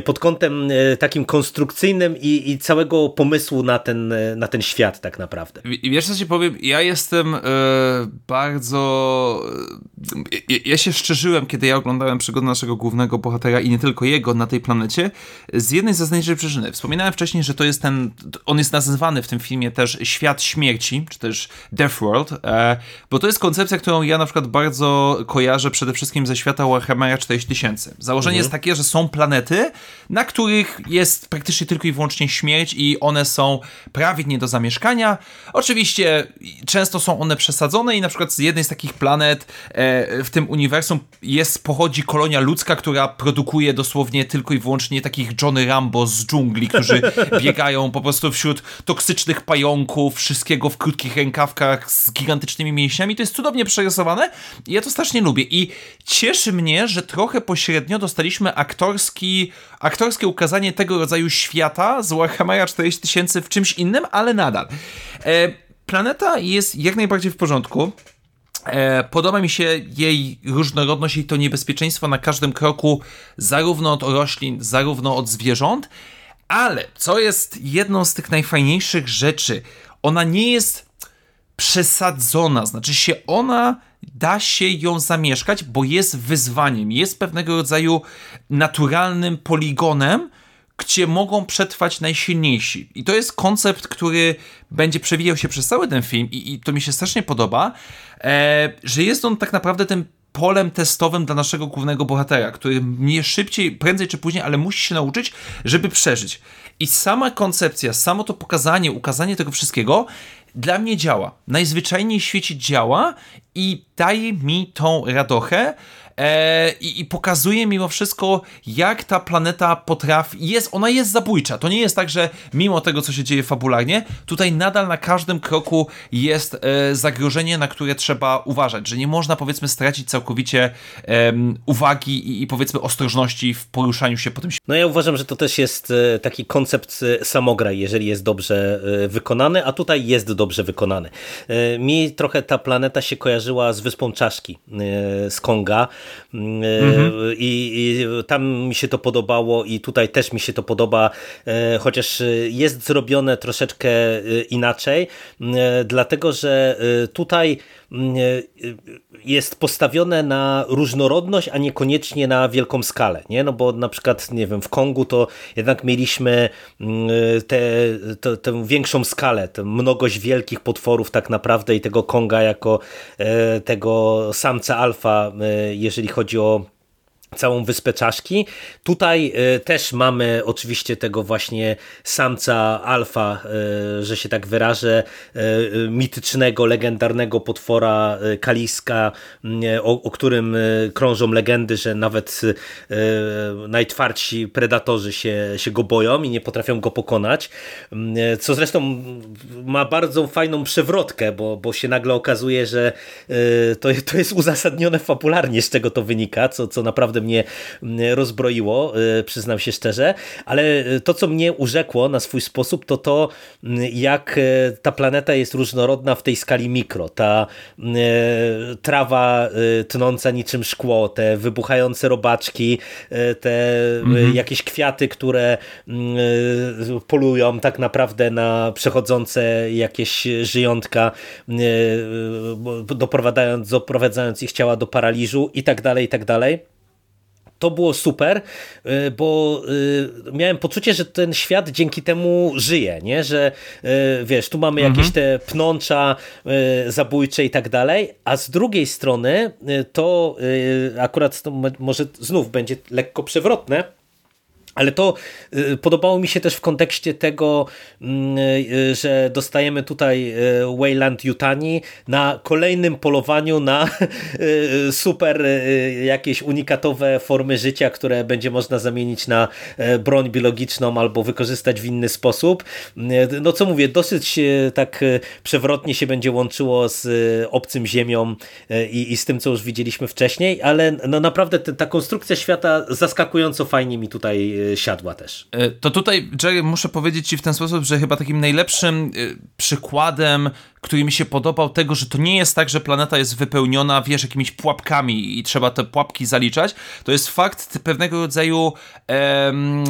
pod kątem kątem e, takim konstrukcyjnym i, i całego pomysłu na ten, e, na ten świat tak naprawdę. I wiesz co ci powiem, ja jestem e, bardzo... Ja się szczerzyłem, kiedy ja oglądałem przygodę naszego głównego bohatera i nie tylko jego na tej planecie, z jednej zasadniczej przyczyny. Wspominałem wcześniej, że to jest ten... On jest nazywany w tym filmie też Świat Śmierci, czy też Death World, bo to jest koncepcja, którą ja na przykład bardzo kojarzę przede wszystkim ze świata Warhammera 4000. Założenie mhm. jest takie, że są planety, na których jest praktycznie tylko i wyłącznie śmierć i one są prawie nie do zamieszkania. Oczywiście często są one przesadzone i na przykład z jednej z takich planet e, w tym uniwersum jest, pochodzi kolonia ludzka, która produkuje dosłownie tylko i wyłącznie takich Johnny Rambo z dżungli, którzy biegają po prostu wśród toksycznych pająków, wszystkiego w krótkich rękawkach z gigantycznymi mięśniami. To jest cudownie przerysowane i ja to strasznie lubię i cieszy mnie, że trochę pośrednio dostaliśmy aktorski, ukazanie tego rodzaju świata z Warhammera 40 tysięcy w czymś innym, ale nadal. E, planeta jest jak najbardziej w porządku. E, podoba mi się jej różnorodność i to niebezpieczeństwo na każdym kroku, zarówno od roślin, zarówno od zwierząt, ale co jest jedną z tych najfajniejszych rzeczy, ona nie jest przesadzona, znaczy się ona da się ją zamieszkać, bo jest wyzwaniem, jest pewnego rodzaju naturalnym poligonem, gdzie mogą przetrwać najsilniejsi. I to jest koncept, który będzie przewijał się przez cały ten film i, i to mi się strasznie podoba, e, że jest on tak naprawdę tym polem testowym dla naszego głównego bohatera, który mnie szybciej, prędzej czy później, ale musi się nauczyć, żeby przeżyć. I sama koncepcja, samo to pokazanie, ukazanie tego wszystkiego dla mnie działa. Najzwyczajniej w świecie działa i daje mi tą radochę, e, i, i, pokazuje mimo wszystko, jak ta planeta potrafi. Jest, ona jest zabójcza. To nie jest tak, że mimo tego, co się dzieje fabularnie, tutaj nadal na każdym kroku jest e, zagrożenie, na które trzeba uważać, że nie można powiedzmy stracić całkowicie e, uwagi i, i, powiedzmy ostrożności w poruszaniu się po tym. No ja uważam, że to też jest e, taki koncept e, samograj, jeżeli jest dobrze e, wykonany, a tutaj jest dobrze wykonany. Mi trochę ta planeta się kojarzyła z Wyspą Czaszki z Konga, Mhm. I, I, tam mi się to podobało i tutaj też mi się to podoba, e, chociaż jest zrobione troszeczkę e, inaczej, e, dlatego że tutaj jest postawione na różnorodność, a niekoniecznie na wielką skalę, nie? No bo na przykład, nie wiem, w Kongu to jednak mieliśmy tę te, większą skalę, tę mnogość wielkich potworów tak naprawdę i tego Konga jako tego samca alfa, jeżeli chodzi o całą wyspę czaszki. Tutaj y, też mamy oczywiście tego właśnie samca alfa, y, że się tak wyrażę, y, mitycznego, legendarnego potwora Kaliska, o, o, którym krążą legendy, że nawet najtwardsi predatorzy się, się go boją i nie potrafią go pokonać, co zresztą ma bardzo fajną przewrotkę, bo, bo się nagle okazuje, że to, to jest uzasadnione fabularnie, z czego to wynika, co, co naprawdę mnie mm, rozbroiło, y, przyznam się szczerze, ale y, to, co mnie urzekło na swój sposób, to to, mm, jak y, ta planeta jest różnorodna w tej skali mikro. Ta trawa tnąca niczym szkło, te wybuchające robaczki, te mhm. jakieś kwiaty, które mm, polują tak naprawdę na przechodzące jakieś żyjątka, doprowadzając, doprowadzając ich ciała do paraliżu i tak dalej, i tak dalej. To było super, bo miałem poczucie, że ten świat dzięki temu żyje, nie? że wiesz, tu mamy mhm. jakieś te pnącza zabójcze i tak dalej, a z drugiej strony to akurat to może znów będzie lekko przewrotne, ale to y, podobało mi się też w kontekście tego, mm, y, że dostajemy tutaj y, Wayland Yutani na kolejnym polowaniu na super jakieś unikatowe formy życia, które będzie można zamienić na e, broń biologiczną albo wykorzystać w inny sposób. No co mówię, dosyć tak przewrotnie się będzie łączyło z obcym ziemią i, i z tym, co już widzieliśmy wcześniej, ale no naprawdę ta konstrukcja świata zaskakująco fajnie mi tutaj siadła też. E, to tutaj, Jerry, muszę powiedzieć Ci w ten sposób, że chyba takim najlepszym e, przykładem który mi się podobał, tego, że to nie jest tak, że planeta jest wypełniona, wiesz, jakimiś pułapkami i trzeba te pułapki zaliczać. To jest fakt pewnego rodzaju em,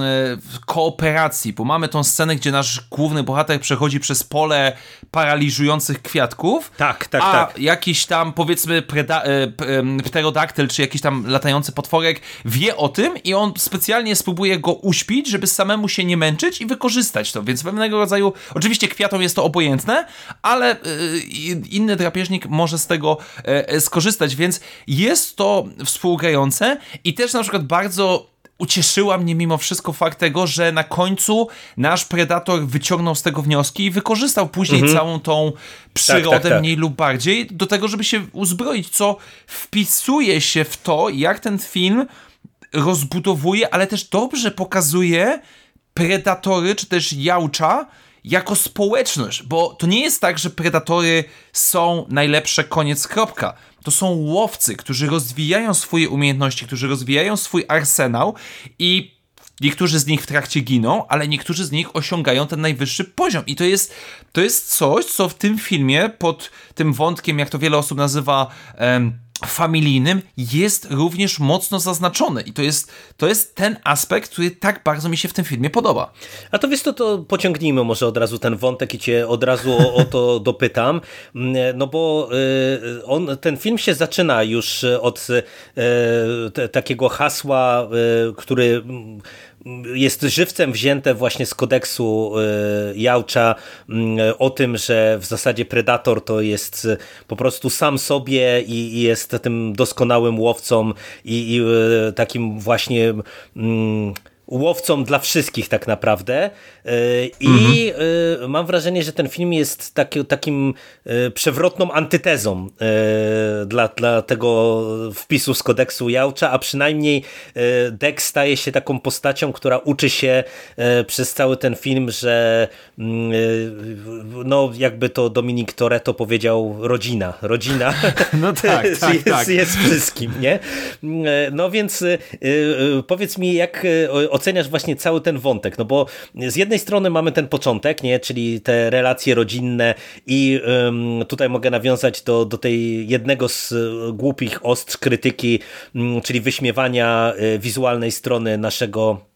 kooperacji, bo mamy tą scenę, gdzie nasz główny bohater przechodzi przez pole paraliżujących kwiatków. Tak, tak, a tak. jakiś tam, powiedzmy, preda- e, pterodaktyl, czy jakiś tam latający potworek wie o tym i on specjalnie spróbuje go uśpić, żeby samemu się nie męczyć i wykorzystać to. Więc pewnego rodzaju, oczywiście kwiatom jest to obojętne, ale inny drapieżnik może z tego e, e, skorzystać, więc jest to współgrające i też na przykład bardzo ucieszyła mnie mimo wszystko fakt tego, że na końcu nasz predator wyciągnął z tego wnioski i wykorzystał później mhm. całą tą przyrodę tak, tak, tak. mniej lub bardziej do tego, żeby się uzbroić, co wpisuje się w to, jak ten film rozbudowuje, ale też dobrze pokazuje predatory, czy też jałcza, jako społeczność, bo to nie jest tak, że predatory są najlepsze, koniec, kropka. To są łowcy, którzy rozwijają swoje umiejętności, którzy rozwijają swój arsenał i Niektórzy z nich w trakcie giną, ale niektórzy z nich osiągają ten najwyższy poziom. I to jest, to jest coś, co w tym filmie, pod tym wątkiem, jak to wiele osób nazywa, em, familijnym jest również mocno zaznaczony i to jest, to jest ten aspekt, który tak bardzo mi się w tym filmie podoba. A to wiesz to, to pociągnijmy może od razu ten wątek i cię od razu o, o to dopytam, mm, no bo y, on, ten film się zaczyna już od y, takiego hasła, y, który jest żywcem wzięte właśnie z kodeksu e, Jałcza mm, o tym, że w zasadzie predator to jest po prostu sam sobie i jest tym doskonałym łowcą i, i takim właśnie mm, łowcą dla wszystkich tak naprawdę e, i mhm. mam wrażenie, że ten film jest taki, takim e, przewrotną antytezą e, dla, dla tego wpisu z kodeksu Jałcza, a przynajmniej Dex staje się taką postacią, która uczy się przez cały ten film, że mm, no jakby to Dominik Toretto powiedział rodzina, rodzina no tak, tak, jest, tak. jest wszystkim, nie? No więc powiedz mi, jak oceniasz właśnie cały ten wątek? No bo z jednej strony mamy ten początek, nie? czyli te relacje rodzinne i um, tutaj mogę nawiązać do, do tej jednego z głupich ostrz krytyki, um, czyli wyśmiewania y, wizualnej strony naszego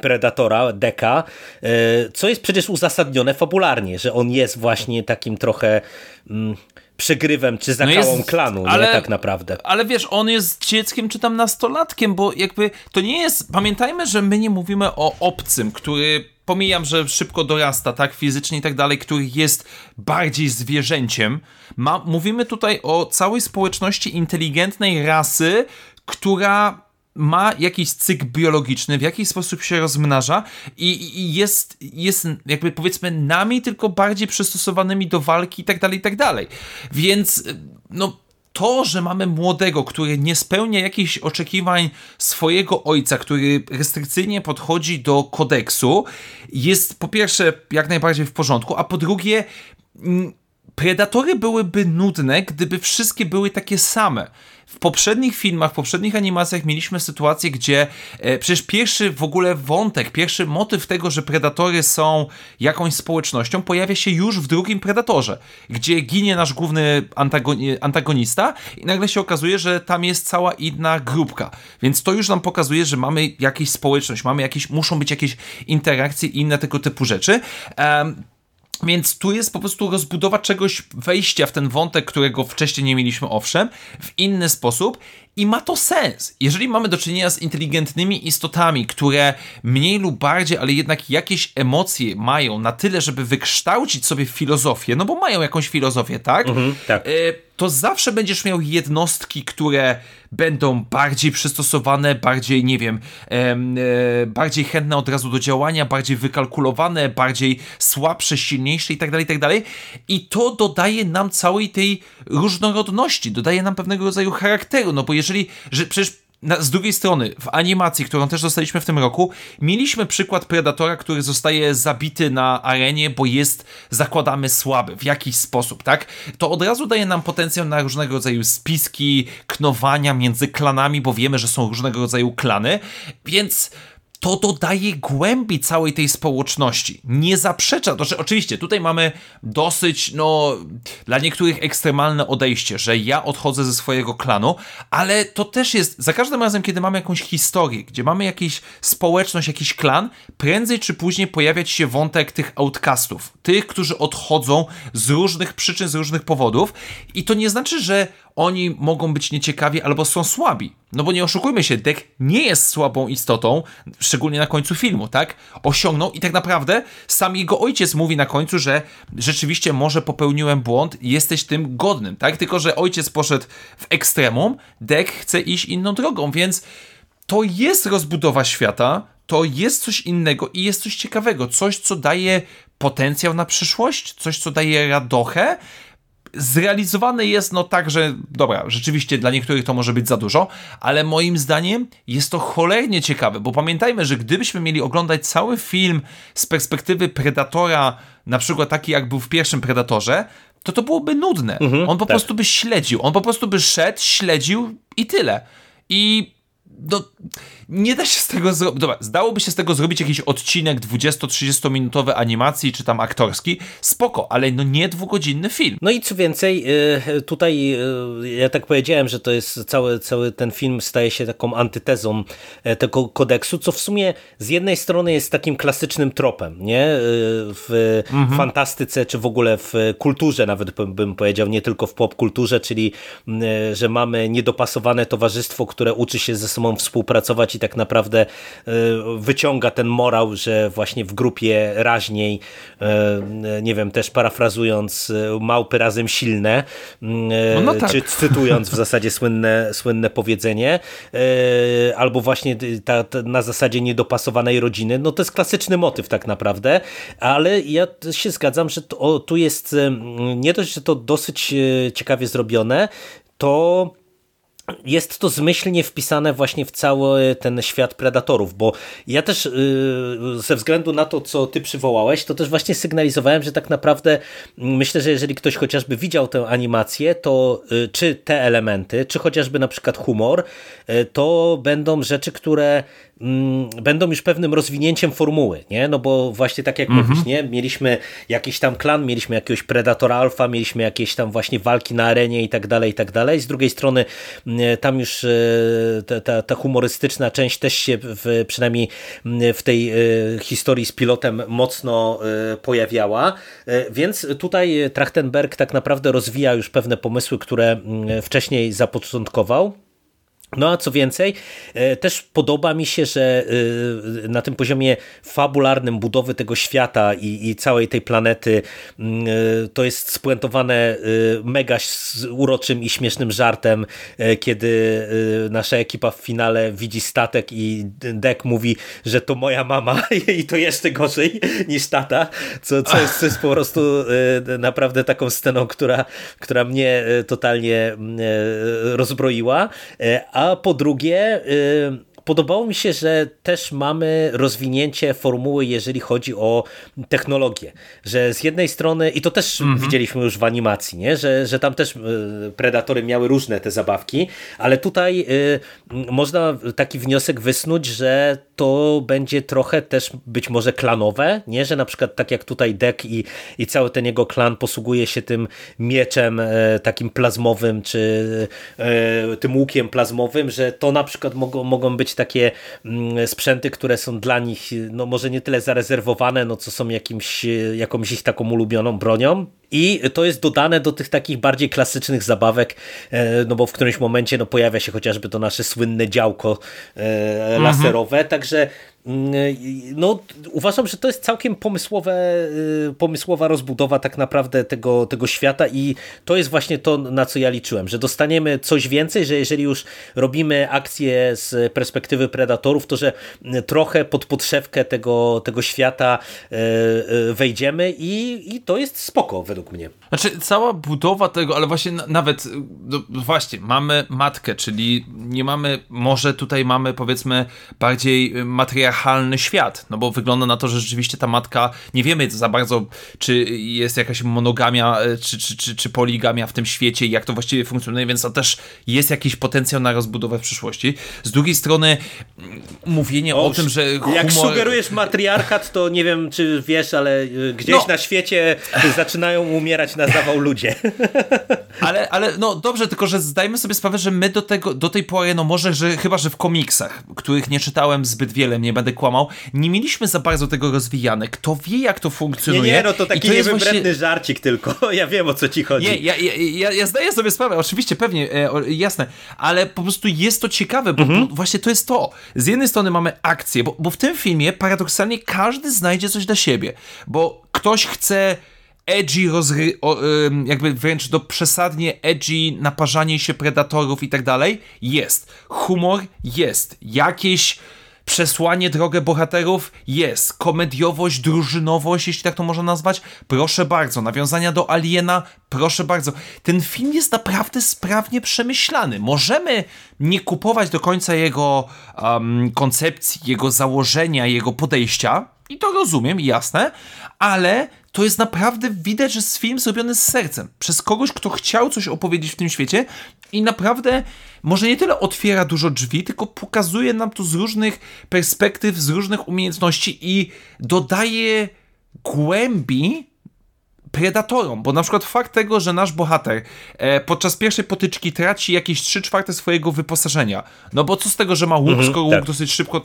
Predatora, Deka, y, co jest przecież uzasadnione fabularnie, że on jest właśnie takim trochę mm, przegrywem czy zakałą no jest, klanu, ale, nie tak naprawdę. Ale wiesz, on jest dzieckiem czy tam nastolatkiem, bo jakby to nie jest, pamiętajmy, że my nie mówimy o obcym, który pomijam, że szybko dorasta, tak, fizycznie i tak dalej, który jest bardziej zwierzęciem. Ma, mówimy tutaj o całej społeczności inteligentnej rasy, która ma jakiś cykl biologiczny, w jakiś sposób się rozmnaża i, i, jest, jest jakby powiedzmy nami, tylko bardziej przystosowanymi do walki i tak dalej, i tak dalej. Więc no to, że mamy młodego, który nie spełnia jakichś oczekiwań swojego ojca, który restrykcyjnie podchodzi do kodeksu, jest po pierwsze jak najbardziej w porządku, a po drugie mm, Predatory byłyby nudne, gdyby wszystkie były takie same. W poprzednich filmach, w poprzednich animacjach mieliśmy sytuację, gdzie e, przecież pierwszy w ogóle wątek, pierwszy motyw tego, że predatory są jakąś społecznością, pojawia się już w drugim Predatorze, gdzie ginie nasz główny antagoni antagonista i nagle się okazuje, że tam jest cała inna grupka. Więc to już nam pokazuje, że mamy jakąś społeczność, mamy jakieś, muszą być jakieś interakcje i inne tego typu rzeczy. Więc tu jest po prostu rozbudowa czegoś, wejścia w ten wątek, którego wcześniej nie mieliśmy, owszem, w inny sposób i ma to sens. Jeżeli mamy do czynienia z inteligentnymi istotami, które mniej lub bardziej, ale jednak jakieś emocje mają na tyle, żeby wykształcić sobie filozofię, no bo mają jakąś filozofię, tak? Mhm, tak. Y to zawsze będziesz miał jednostki, które będą bardziej przystosowane, bardziej, nie wiem, e, bardziej chętne od razu do działania, bardziej wykalkulowane, bardziej słabsze, silniejsze i tak dalej, i tak. I to dodaje nam całej tej różnorodności, dodaje nam pewnego rodzaju charakteru, no bo jeżeli, że przecież na, z drugiej strony, w animacji, którą też dostaliśmy w tym roku, mieliśmy przykład Predatora, który zostaje zabity na arenie, bo jest, zakładamy, słaby w jakiś sposób, tak? To od razu daje nam potencjał na różnego rodzaju spiski, knowania między klanami, bo wiemy, że są różnego rodzaju klany, więc to dodaje głębi całej tej społeczności. Nie zaprzecza, to że oczywiście tutaj mamy dosyć, no, dla niektórych ekstremalne odejście, że ja odchodzę ze swojego klanu, ale to też jest, za każdym razem, kiedy mamy jakąś historię, gdzie mamy jakąś społeczność, jakiś klan, prędzej czy później pojawiać się wątek tych outcastów, tych, którzy odchodzą z różnych przyczyn, z różnych powodów i to nie znaczy, że oni mogą być nieciekawi albo są słabi. No bo nie oszukujmy się, Dek nie jest słabą istotą, szczególnie na końcu filmu, tak? Osiągnął i tak naprawdę sam jego ojciec mówi na końcu, że rzeczywiście może popełniłem błąd, jesteś tym godnym, tak? Tylko, że ojciec poszedł w ekstremum, Dek chce iść inną drogą, więc to jest rozbudowa świata, to jest coś innego i jest coś ciekawego, coś, co daje potencjał na przyszłość, coś, co daje radochę, zrealizowane jest no tak, że dobra, rzeczywiście dla niektórych to może być za dużo, ale moim zdaniem jest to cholernie ciekawe, bo pamiętajmy, że gdybyśmy mieli oglądać cały film z perspektywy Predatora, na przykład taki jak był w pierwszym Predatorze, to to byłoby nudne. Mhm, on po tak. prostu by śledził, on po prostu by szedł, śledził i tyle. I no, nie da się z tego zrobić. Dobra, zdałoby się z tego zrobić jakiś odcinek 20-30 minutowy animacji, czy tam aktorski. Spoko, ale no nie dwugodzinny film. No i co więcej, y, tutaj y, ja tak powiedziałem, że to jest cały, cały ten film staje się taką antytezą e, tego kodeksu, co w sumie z jednej strony jest takim klasycznym tropem, nie? Y, w mhm. fantastyce, czy w ogóle w kulturze nawet bym powiedział, nie tylko w popkulturze, czyli że mamy niedopasowane towarzystwo, które uczy się ze sobą współpracować i tak naprawdę e, wyciąga ten morał, że właśnie w grupie raźniej, e, nie wiem, też parafrazując, e, małpy razem silne, no, no tak. czy cytując w zasadzie słynne, słynne powiedzenie, albo właśnie ta, ta, na zasadzie niedopasowanej rodziny, no to jest klasyczny motyw tak naprawdę, ale ja się zgadzam, że to, tu jest nie dość, że to dosyć ciekawie zrobione, to jest to zmyślnie wpisane właśnie w cały ten świat predatorów, bo ja też yy, ze względu na to, co ty przywołałeś, to też właśnie sygnalizowałem, że tak naprawdę mm, myślę, że jeżeli ktoś chociażby widział tę animację, to yy, czy te elementy, czy chociażby na przykład humor, yy, to będą rzeczy, które Mm, będą już pewnym rozwinięciem formuły, nie? No bo właśnie tak jak mhm. mówisz, nie? Mieliśmy jakiś tam klan, mieliśmy jakiegoś Predatora Alpha, mieliśmy jakieś tam właśnie walki na arenie i tak dalej, i tak dalej. Z drugiej strony mm, tam już e, ta, ta, ta humorystyczna część też się w, przynajmniej w tej e, historii z pilotem mocno e, pojawiała, więc tutaj Trachtenberg tak naprawdę rozwija już pewne pomysły, które wcześniej zapoczątkował no a co więcej, e, też podoba mi się, że e, na tym poziomie fabularnym budowy tego świata i, i całej tej planety mm, e, to jest spuentowane mega uroczym i śmiesznym żartem, kiedy nasza ekipa w finale widzi statek i Dek mówi, że to moja mama i to jeszcze gorzej niż tata, co, co, jest, co jest po prostu naprawdę taką sceną, która, która mnie totalnie mm, rozbroiła, a po drugie, y, podobało mi się, że też mamy rozwinięcie formuły, jeżeli chodzi o technologię. Że z jednej strony, i to też -hmm. widzieliśmy już w animacji, nie? Że, że tam też y, Predatory miały różne te zabawki, ale tutaj y, można taki wniosek wysnuć, że to będzie trochę też być może klanowe, nie? Że na przykład tak jak tutaj Dek i, i cały ten jego klan posługuje się tym mieczem e, takim plazmowym, czy e, tym łukiem plazmowym, że to na przykład mogą, mogą być takie mm, sprzęty, które są dla nich, no może nie tyle zarezerwowane, no co są jakimś, jakąś ich taką ulubioną bronią. I to jest dodane do tych takich bardziej klasycznych zabawek, e, no bo w którymś momencie no, pojawia się chociażby to nasze słynne działko e, laserowe, mhm. także no, uważam, że to jest całkiem pomysłowe, y, pomysłowa rozbudowa tak naprawdę tego, tego świata i to jest właśnie to, na co ja liczyłem, że dostaniemy coś więcej, że jeżeli już robimy akcję z perspektywy Predatorów, to że trochę pod podszewkę tego, tego świata y, y, wejdziemy i, i to jest spoko według mnie. Znaczy cała budowa tego, ale właśnie nawet, no właśnie, mamy matkę, czyli nie mamy, może tutaj mamy powiedzmy bardziej materiał patriarchalny świat, no bo wygląda na to, że rzeczywiście ta matka, nie wiemy za bardzo, czy jest jakaś monogamia, e, czy, czy, czy, czy poligamia w tym świecie i jak to właściwie funkcjonuje, więc to też jest jakiś potencjał na rozbudowę w przyszłości. Z drugiej strony mm, mówienie o, o tym, że humor... Jak sugerujesz matriarchat, to nie wiem, czy wiesz, ale e, gdzieś no. na świecie zaczynają umierać na zawał ludzie. Ale, ale no dobrze, tylko że zdajmy sobie sprawę, że my do tego, do tej pory, no może, że chyba, że w komiksach, których nie czytałem zbyt wiele, nie będę będę kłamał, nie mieliśmy za bardzo tego rozwijane. Kto wie, jak to funkcjonuje. Nie, nie, no to taki to niewybredny właśnie... żarcik tylko. Ja wiem, o co ci chodzi. Nie, ja, ja, ja, ja zdaję sobie sprawę, oczywiście, pewnie, e, jasne, ale po prostu jest to ciekawe, bo, mhm. bo, właśnie to jest to. Z jednej strony mamy akcję, bo, bo w tym filmie paradoksalnie każdy znajdzie coś dla siebie, bo ktoś chce edgy, rozry, o, jakby wręcz do przesadnie edgy naparzanie się predatorów i tak dalej, jest. Humor jest. Jakieś przesłanie drogę bohaterów jest. Komediowość, drużynowość, jeśli tak to można nazwać, proszę bardzo. Nawiązania do Aliena, proszę bardzo. Ten film jest naprawdę sprawnie przemyślany. Możemy nie kupować do końca jego um, koncepcji, jego założenia, jego podejścia, i to rozumiem, jasne, ale to jest naprawdę widać, że jest film zrobiony z sercem. Przez kogoś, kto chciał coś opowiedzieć w tym świecie i naprawdę może nie tyle otwiera dużo drzwi, tylko pokazuje nam to z różnych perspektyw, z różnych umiejętności i dodaje głębi predatorom, bo na przykład fakt tego, że nasz bohater e, podczas pierwszej potyczki traci jakieś 3 czwarte swojego wyposażenia, no bo co z tego, że ma łuk, mhm, skoro łuk tak. dosyć szybko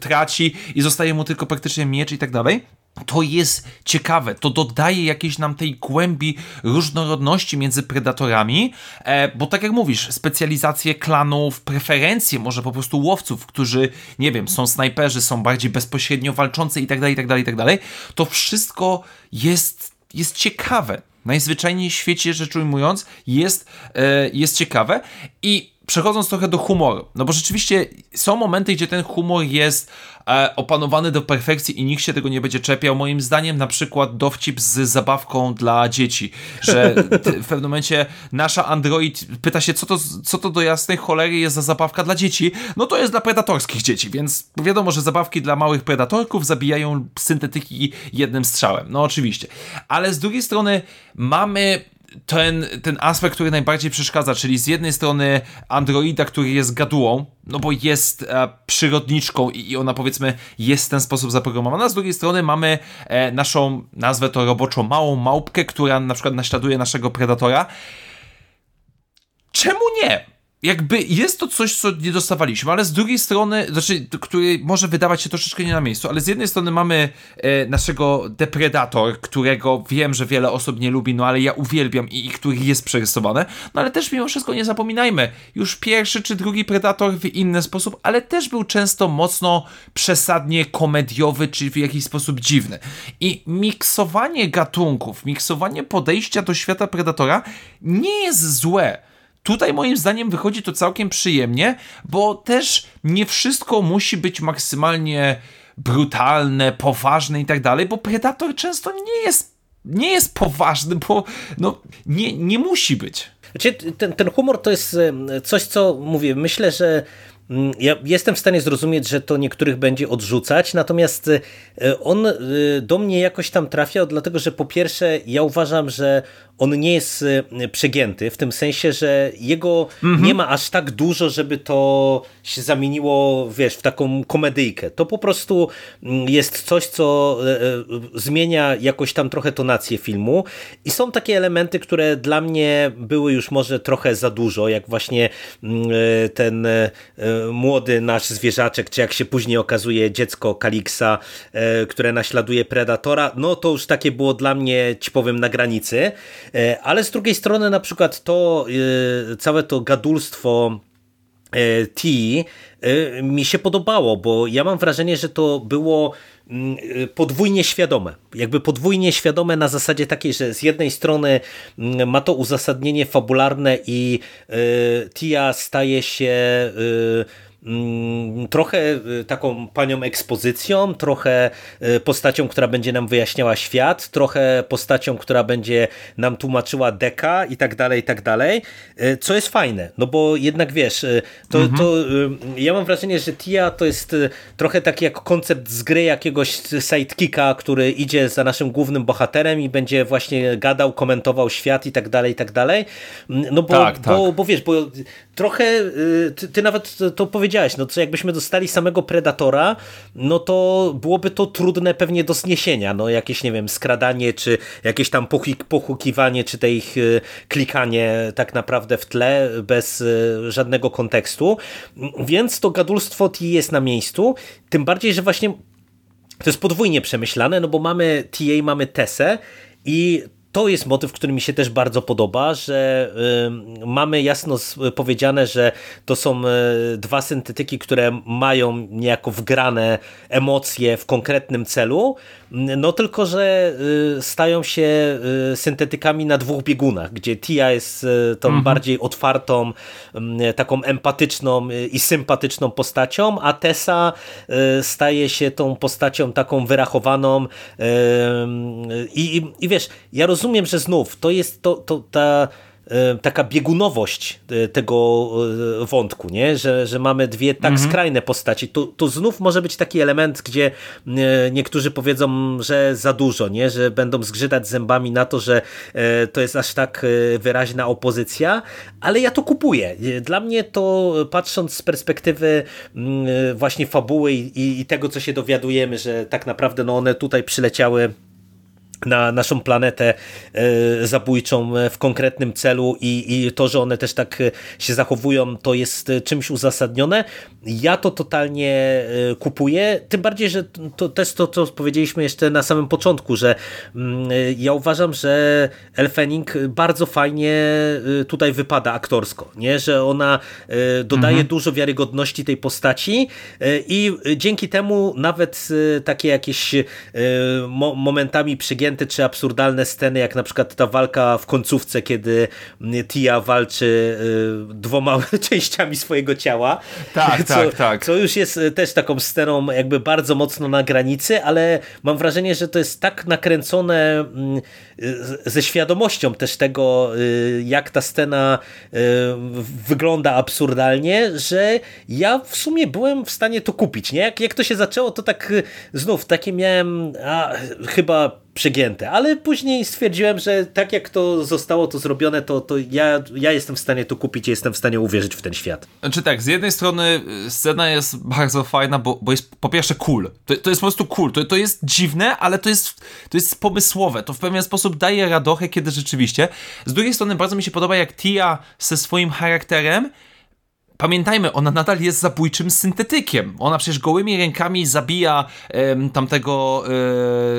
traci i zostaje mu tylko praktycznie miecz i tak dalej, to jest ciekawe, to dodaje jakiejś nam tej głębi różnorodności między predatorami, e, bo tak jak mówisz, specjalizacje klanów, preferencje może po prostu łowców, którzy, nie wiem, są snajperzy, są bardziej bezpośrednio walczący i tak dalej, i tak dalej, i tak dalej, to wszystko jest, jest ciekawe. Najzwyczajniej w świecie rzecz ujmując, jest, e, jest ciekawe. I przechodząc trochę do humoru, no bo rzeczywiście są momenty, gdzie ten humor jest e, opanowany do perfekcji i nikt się tego nie będzie czepiał. Moim zdaniem na przykład dowcip z zabawką dla dzieci, że w pewnym momencie nasza Android pyta się, co to, co to do jasnej cholery jest za zabawka dla dzieci. No to jest dla predatorskich dzieci, więc wiadomo, że zabawki dla małych predatorków zabijają syntetyki jednym strzałem. No oczywiście. Ale z drugiej strony mamy ten, ten aspekt, który najbardziej przeszkadza, czyli z jednej strony androida, który jest gadułą, no bo jest e, przyrodniczką i, i, ona powiedzmy jest w ten sposób zaprogramowana, z drugiej strony mamy e, naszą, nazwę to roboczo, małą małpkę, która na przykład naśladuje naszego predatora. Czemu nie? Jakby jest to coś, co nie dostawaliśmy, ale z drugiej strony, znaczy, który może wydawać się troszeczkę nie na miejscu, ale z jednej strony mamy e, naszego Depredator, którego wiem, że wiele osób nie lubi, no ale ja uwielbiam i, i który jest przerysowany, no ale też mimo wszystko nie zapominajmy, już pierwszy czy drugi Predator w inny sposób, ale też był często mocno przesadnie komediowy, czy w jakiś sposób dziwny. I miksowanie gatunków, miksowanie podejścia do świata Predatora nie jest złe. Tutaj moim zdaniem wychodzi to całkiem przyjemnie, bo też nie wszystko musi być maksymalnie brutalne, poważne i tak dalej, bo Predator często nie jest, nie jest poważny, bo no, nie, nie musi być. Znaczy, ten, ten humor to jest coś, co mówię, myślę, że Mm, ja jestem w stanie zrozumieć, że to niektórych będzie odrzucać, natomiast e, on e, do mnie jakoś tam trafia, dlatego że po pierwsze ja uważam, że on nie jest przegięty, w tym sensie, że jego mhm. nie ma aż tak dużo, żeby to się zamieniło, wiesz, w taką komedyjkę. To po prostu mm, jest coś, co zmienia jakoś tam trochę tonację filmu i są takie elementy, które dla mnie były już może trochę za dużo, jak właśnie mm, ten młody nasz zwierzaczek, czy jak się później okazuje dziecko Kaliksa, które naśladuje Predatora, no to już takie było dla mnie, ci powiem, na granicy. E, ale z drugiej strony na przykład to e, całe to gadulstwo e, T mi się podobało, bo ja mam wrażenie, że to było mm, podwójnie świadome. Jakby podwójnie świadome na zasadzie takiej, że z jednej strony mm, ma to uzasadnienie fabularne i Tia staje się trochę y, taką panią ekspozycją, trochę y, postacią, która będzie nam wyjaśniała świat, trochę postacią, która będzie nam tłumaczyła deka i tak dalej, i tak dalej, y, co jest fajne, no bo jednak wiesz, to, mhm. to ja mam wrażenie, że Tia to jest trochę taki jak koncept z gry jakiegoś sidekicka, który idzie za naszym głównym bohaterem i będzie właśnie gadał, komentował świat i tak dalej, i tak dalej, mm, no bo, tak, tak. bo, bo wiesz, bo trochę, ty, ty nawet to powiedziałeś no co jakbyśmy dostali samego Predatora, no to byłoby to trudne pewnie do zniesienia, no jakieś, nie wiem, skradanie, czy jakieś tam pochukiwanie, czy te ich y, klikanie tak naprawdę w tle, bez y, żadnego kontekstu, więc to gadulstwo jest na miejscu, tym bardziej, że właśnie to jest podwójnie przemyślane, no bo mamy TA, mamy Tessę i to jest motyw, który mi się też bardzo podoba, że y, mamy jasno powiedziane, że to są y, dwa syntetyki, które mają niejako wgrane emocje w konkretnym celu, no tylko, że y, stają się syntetykami na dwóch biegunach, gdzie Tia jest tą mhm. bardziej otwartą, taką empatyczną i sympatyczną postacią, a Tessa staje się tą postacią taką wyrachowaną i, i, i wiesz, ja rozumiem rozumiem, że znów to jest to, to ta e, taka biegunowość e, tego e, wątku, nie? Że, że mamy dwie tak mhm. skrajne postaci. To, to znów może być taki element, gdzie niektórzy powiedzą, że za dużo, nie? że będą zgrzytać zębami na to, że to jest aż tak wyraźna opozycja, ale ja to kupuję. Dla mnie to patrząc z perspektywy właśnie fabuły i, i tego, co się dowiadujemy, że tak naprawdę no one tutaj przyleciały na naszą planetę e, zabójczą e, w konkretnym celu i, i to, że one też tak e, się zachowują, to jest czymś uzasadnione. Ja to totalnie kupuję, tym bardziej, że to też to, co powiedzieliśmy jeszcze na samym początku, że mm, ja uważam, że Elfening bardzo fajnie tutaj wypada aktorsko, nie? że ona dodaje mhm. dużo wiarygodności tej postaci i dzięki temu nawet takie jakieś momentami przygięte czy absurdalne sceny, jak na przykład ta walka w końcówce, kiedy Tia walczy y, dwoma częściami swojego ciała. Tak, co, tak, tak. Co już jest y, też taką sceną jakby bardzo mocno na granicy, ale mam wrażenie, że to jest tak nakręcone mm, ze świadomością też tego, y, jak ta scena wygląda absurdalnie, że ja w sumie byłem w stanie to kupić. Nie? Jak, jak to się zaczęło, to tak znów takie miałem a, chyba przegięte, ale później stwierdziłem, że tak jak to zostało to zrobione, to, to ja, ja jestem w stanie to kupić i jestem w stanie uwierzyć w ten świat. Znaczy tak, z jednej strony y, scena jest bardzo fajna, bo, bo jest po pierwsze cool. To, to jest po prostu cool. To, to jest dziwne, ale to jest, to jest pomysłowe. To w pewien sposób daje radochę, kiedy rzeczywiście. Z drugiej strony bardzo mi się podoba, jak Tia ze swoim charakterem pamiętajmy, ona nadal jest zabójczym syntetykiem. Ona przecież gołymi rękami zabija tamtego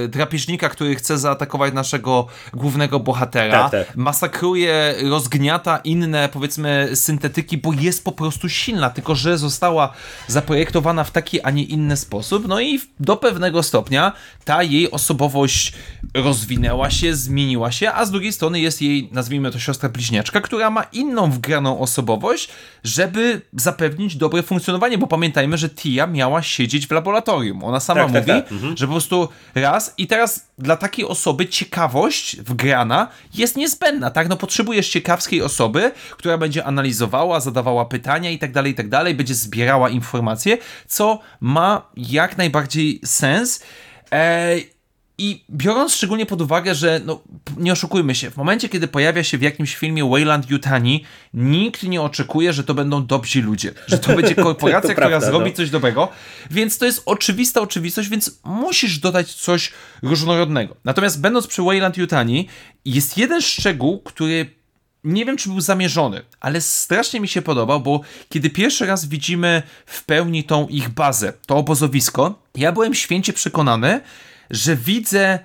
e, drapieżnika, który chce zaatakować naszego głównego bohatera. Tak, tak. Masakruje, rozgniata inne, powiedzmy, syntetyki, bo jest po prostu silna, tylko że została zaprojektowana w taki, a nie inny sposób. No i do pewnego stopnia ta jej osobowość rozwinęła się, zmieniła się, a z drugiej strony jest jej, nazwijmy to siostra bliźniaczka, która ma inną wgraną osobowość, żeby zapewnić dobre funkcjonowanie, bo pamiętajmy, że Tia miała siedzieć w laboratorium. Ona sama tak, tak mówi, tak, tak. Mhm. że po prostu raz i teraz dla takiej osoby ciekawość wgrana jest niezbędna, tak? No potrzebujesz ciekawskiej osoby, która będzie analizowała, zadawała pytania i tak dalej, i tak dalej, będzie zbierała informacje, co ma jak najbardziej sens. Eee, I biorąc szczególnie pod uwagę, że no, nie oszukujmy się, w momencie, kiedy pojawia się w jakimś filmie Wayland Yutani, nikt nie oczekuje, że to będą dobrzy ludzie, że to będzie korporacja, to która prawda, zrobi no. coś dobrego, więc to jest oczywista oczywistość, więc musisz dodać coś różnorodnego. Natomiast będąc przy Wayland Yutani, jest jeden szczegół, który nie wiem, czy był zamierzony, ale strasznie mi się podobał, bo kiedy pierwszy raz widzimy w pełni tą ich bazę, to obozowisko, ja byłem święcie przekonany, że widzę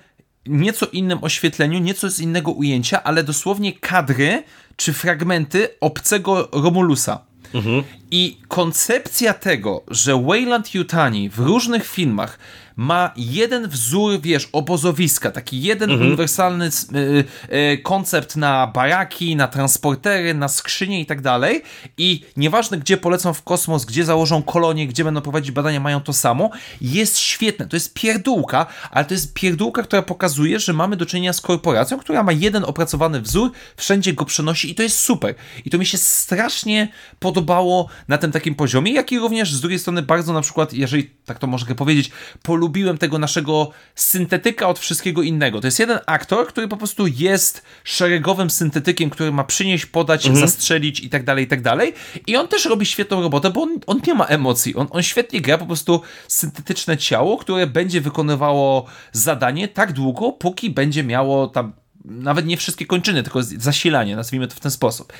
nieco innym oświetleniu, nieco z innego ujęcia, ale dosłownie kadry czy fragmenty obcego Romulusa. Mhm. I koncepcja tego, że Wayland Yutani w różnych filmach ma jeden wzór, wiesz, obozowiska, taki jeden mhm. uniwersalny y, y, koncept na baraki, na transportery, na skrzynie i tak dalej. I nieważne, gdzie polecą w kosmos, gdzie założą kolonie, gdzie będą prowadzić badania, mają to samo. Jest świetne. To jest pierdółka, ale to jest pierdółka, która pokazuje, że mamy do czynienia z korporacją, która ma jeden opracowany wzór, wszędzie go przenosi i to jest super. I to mi się strasznie podobało na tym takim poziomie, jak i również z drugiej strony bardzo na przykład, jeżeli tak to mogę powiedzieć, polubiłem tego naszego syntetyka od wszystkiego innego. To jest jeden aktor, który po prostu jest szeregowym syntetykiem, który ma przynieść, podać, mhm. zastrzelić i tak dalej, i tak dalej. I on też robi świetną robotę, bo on, on nie ma emocji. On, on świetnie gra po prostu syntetyczne ciało, które będzie wykonywało zadanie tak długo, póki będzie miało tam nawet nie wszystkie kończyny, tylko zasilanie, nazwijmy to w ten sposób.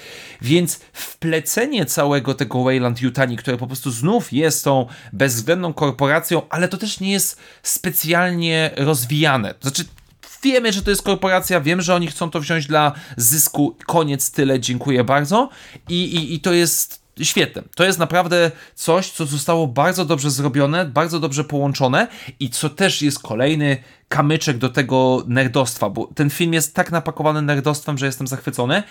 Więc wplecenie całego tego Wayland Yutani, które po prostu znów jest tą bezwzględną korporacją, ale to też nie jest specjalnie rozwijane. Znaczy, wiemy, że to jest korporacja, wiem, że oni chcą to wziąć dla zysku, koniec, tyle, dziękuję bardzo. I, i, i to jest świetne. To jest naprawdę coś, co zostało bardzo dobrze zrobione, bardzo dobrze połączone i co też jest kolejny kamyczek do tego nerdostwa, bo ten film jest tak napakowany nerdostwem, że jestem zachwycony.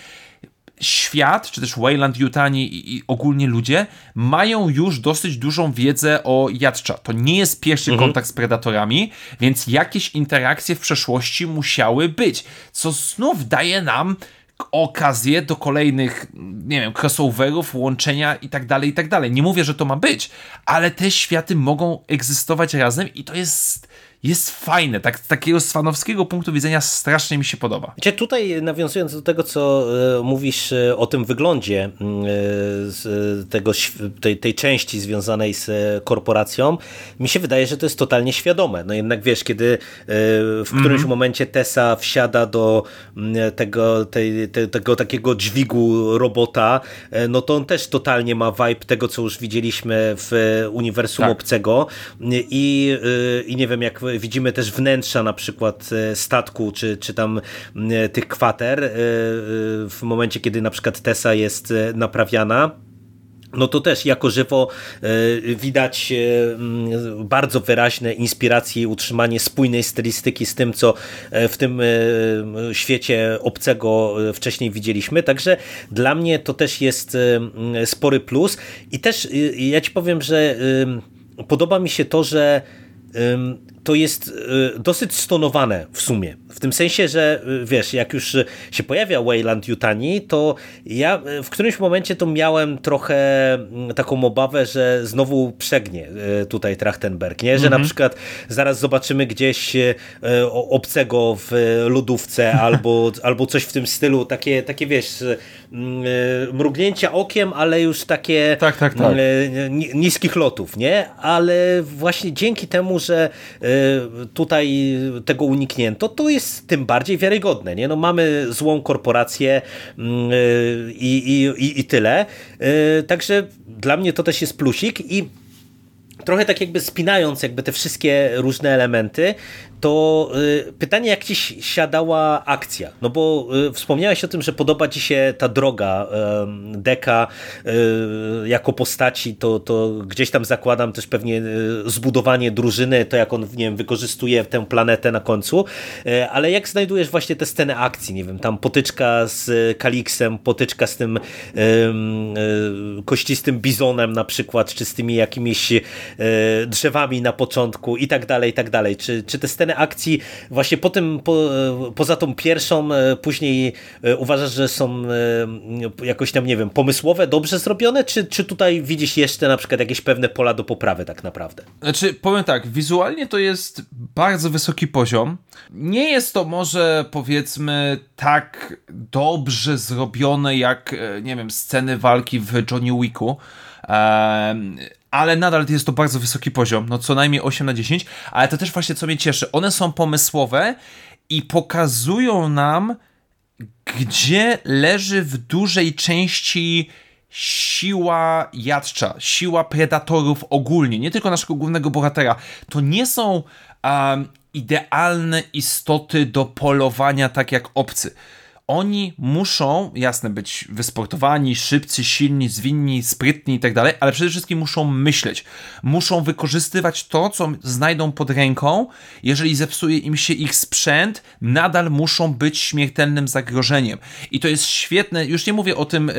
Świat, czy też Wayland Yutani i, i ogólnie ludzie mają już dosyć dużą wiedzę o Jadcza. To nie jest pierwszy mhm. kontakt z predatorami, więc jakieś interakcje w przeszłości musiały być, co znów daje nam okazję do kolejnych, nie wiem, crossoverów, łączenia i tak dalej, i tak dalej. Nie mówię, że to ma być, ale te światy mogą egzystować razem i to jest jest fajne. Tak, z takiego sfanowskiego punktu widzenia strasznie mi się podoba. Gdzie tutaj nawiązując do tego, co e, mówisz e, o tym wyglądzie z tego, tej, tej części związanej z korporacją, mi się wydaje, że to jest totalnie świadome. No jednak wiesz, kiedy w którymś mm -hmm. momencie Tessa wsiada do mm, tego, tej, te, tego takiego dźwigu robota, no to on też totalnie ma vibe tego, co już widzieliśmy w uniwersum tak. obcego i, i nie wiem, jak widzimy też wnętrza na przykład e, statku, czy, czy tam e, tych kwater e, w momencie, kiedy na przykład Tessa jest naprawiana no to też jako żywo widać bardzo wyraźne inspiracje i utrzymanie spójnej stylistyki z tym, co w tym świecie obcego wcześniej widzieliśmy. Także dla mnie to też jest spory plus. I też ja ci powiem, że podoba mi się to, że to jest y, dosyć stonowane w sumie. W tym sensie, że y, wiesz, jak już się pojawia Wayland Yutani, to ja y, w którymś momencie to miałem trochę mm, taką obawę, że znowu przegnie tutaj Trachtenberg, nie? Że na mhm. przykład zaraz zobaczymy gdzieś obcego w lodówce albo, albo coś w tym stylu, takie, takie wiesz, mrugnięcia okiem, ale już takie tak, tak, tak. niskich lotów, nie? Ale właśnie dzięki temu, że tutaj tego uniknięto, to jest tym bardziej wiarygodne. Nie? No mamy złą korporację mm, y, i, i, i tyle. Y, także dla mnie to też jest plusik i trochę tak jakby spinając jakby te wszystkie różne elementy, to y, pytanie, jak ci siadała akcja? No bo y, wspomniałeś o tym, że podoba ci się ta droga Deka y, jako postaci, to, to gdzieś tam zakładam też pewnie zbudowanie drużyny, to jak on, nie wiem, wykorzystuje tę planetę na końcu, ale jak znajdujesz właśnie te sceny akcji, nie wiem, tam potyczka z Kaliksem, potyczka z tym kościstym bizonem na przykład, czy z tymi jakimiś drzewami na początku i tak dalej, i tak dalej. Czy, czy te sceny akcji właśnie po tym, po, poza tą pierwszą, później uważasz, że są jakoś tam, nie wiem, pomysłowe, dobrze zrobione, czy, czy tutaj widzisz jeszcze na przykład jakieś pewne pola do poprawy tak naprawdę? Znaczy, powiem tak, wizualnie to jest bardzo wysoki poziom. Nie jest to może powiedzmy tak dobrze zrobione jak, e, nie wiem, sceny walki w Johnny Wicku, ale nadal jest to bardzo wysoki poziom, no co najmniej 8 na 10, ale to też właśnie co mnie cieszy, one są pomysłowe i pokazują nam, gdzie leży w dużej części siła jadcza, siła predatorów ogólnie, nie tylko naszego głównego bohatera. To nie są um, idealne istoty do polowania tak jak obcy oni muszą, jasne, być wysportowani, szybcy, silni, zwinni, sprytni i tak dalej, ale przede wszystkim muszą myśleć. Muszą wykorzystywać to, co znajdą pod ręką. Jeżeli zepsuje im się ich sprzęt, nadal muszą być śmiertelnym zagrożeniem. I to jest świetne, już nie mówię o tym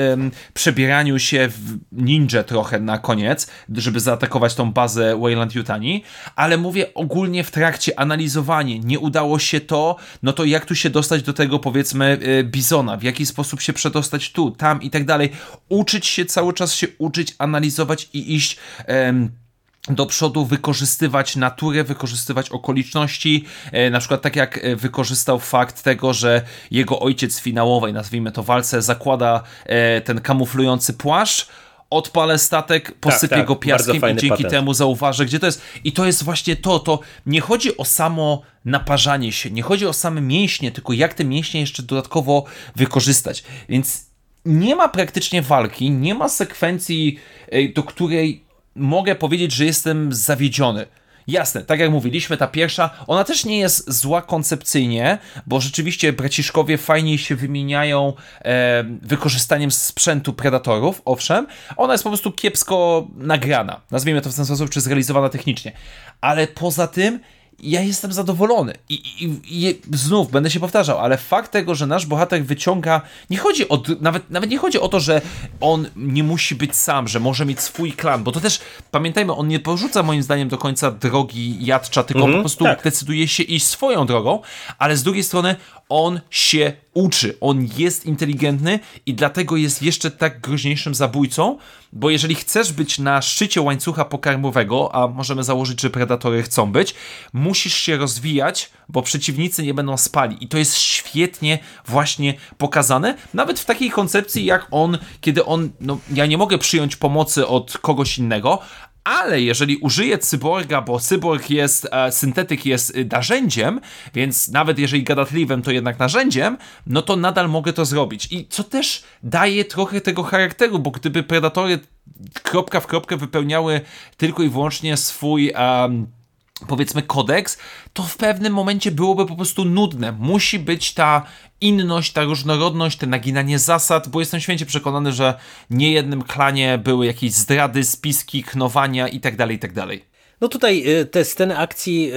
przebieraniu się w ninja trochę na koniec, żeby zaatakować tą bazę Wayland Yutani, ale mówię ogólnie w trakcie analizowanie. Nie udało się to, no to jak tu się dostać do tego, powiedzmy, Bizona, w jaki sposób się przedostać tu, tam i tak dalej. Uczyć się, cały czas się uczyć, analizować i iść. Em, do przodu wykorzystywać naturę, wykorzystywać okoliczności, e, na przykład tak jak e, wykorzystał fakt tego, że jego ojciec finałowej, nazwijmy to walce, zakłada e, ten kamuflujący płaszcz, odpalę statek, posypię tak, tak, go piaskiem i dzięki patent. temu zauważę, gdzie to jest. I to jest właśnie to, to nie chodzi o samo naparzanie się, nie chodzi o same mięśnie, tylko jak te mięśnie jeszcze dodatkowo wykorzystać. Więc nie ma praktycznie walki, nie ma sekwencji, do której mogę powiedzieć, że jestem zawiedziony. Jasne, tak jak mówiliśmy, ta pierwsza, ona też nie jest zła koncepcyjnie, bo rzeczywiście braciszkowie fajniej się wymieniają e, wykorzystaniem sprzętu predatorów, owszem, ona jest po prostu kiepsko nagrana, nazwijmy to w ten sposób, czy zrealizowana technicznie, ale poza tym ja jestem zadowolony. I, i, I, znów będę się powtarzał, ale fakt tego, że nasz bohater wyciąga. Nie chodzi o. Nawet, nawet nie chodzi o to, że on nie musi być sam, że może mieć swój klan, bo to też pamiętajmy, on nie porzuca moim zdaniem do końca drogi jadcza, tylko mm -hmm, po prostu tak. decyduje się iść swoją drogą, ale z drugiej strony on się uczy, on jest inteligentny i dlatego jest jeszcze tak groźniejszym zabójcą, bo jeżeli chcesz być na szczycie łańcucha pokarmowego, a możemy założyć, że predatory chcą być, musisz się rozwijać, bo przeciwnicy nie będą spali. I to jest świetnie właśnie pokazane, nawet w takiej koncepcji jak on, kiedy on, no ja nie mogę przyjąć pomocy od kogoś innego, ale jeżeli użyję cyborga, bo cyborg jest, e, syntetyk jest e, narzędziem, więc nawet jeżeli gadatliwym, to jednak narzędziem, no to nadal mogę to zrobić. I co też daje trochę tego charakteru, bo gdyby predatory kropka w kropkę wypełniały tylko i wyłącznie swój. Powiedzmy kodeks, to w pewnym momencie byłoby po prostu nudne. Musi być ta inność, ta różnorodność, te naginanie zasad, bo jestem święcie przekonany, że nie jednym klanie były jakieś zdrady, spiski, knowania itd., tak itd. No tutaj y, te sceny akcji,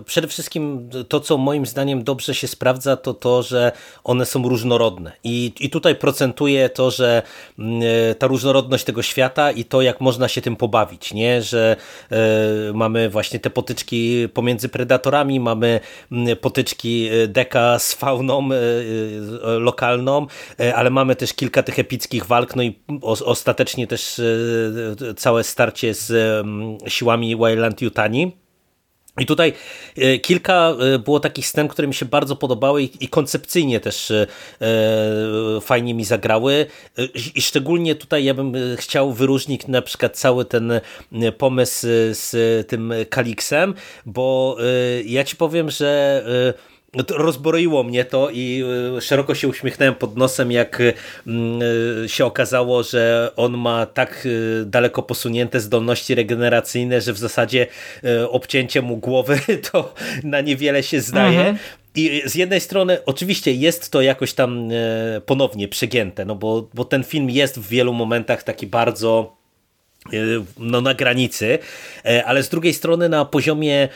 y, przede wszystkim to, co moim zdaniem dobrze się sprawdza, to to, że one są różnorodne. I, i tutaj procentuje to, że mm, y, ta różnorodność tego świata i to, jak można się tym pobawić, nie? Że mamy właśnie te potyczki pomiędzy predatorami, mamy mm, potyczki deka z fauną lokalną, ale mamy też kilka tych epickich walk, no i ostatecznie też całe starcie z mm, siłami Wildland Yutani. I tutaj e, kilka e, było takich scen, które mi się bardzo podobały i, koncepcyjnie też e, fajnie mi zagrały. I szczególnie tutaj ja bym chciał wyróżnić na przykład cały ten pomysł z tym Kaliksem, bo ja ci powiem, że rozbroiło mnie to i e, szeroko się uśmiechnąłem pod nosem, jak mm, e, się okazało, że on ma tak e, daleko posunięte zdolności regeneracyjne, że w zasadzie obcięcie mu głowy to na niewiele się zdaje. Mhm. I z jednej strony oczywiście jest to jakoś tam ponownie przegięte, no bo, bo ten film jest w wielu momentach taki bardzo no, na granicy, e, ale z drugiej strony na poziomie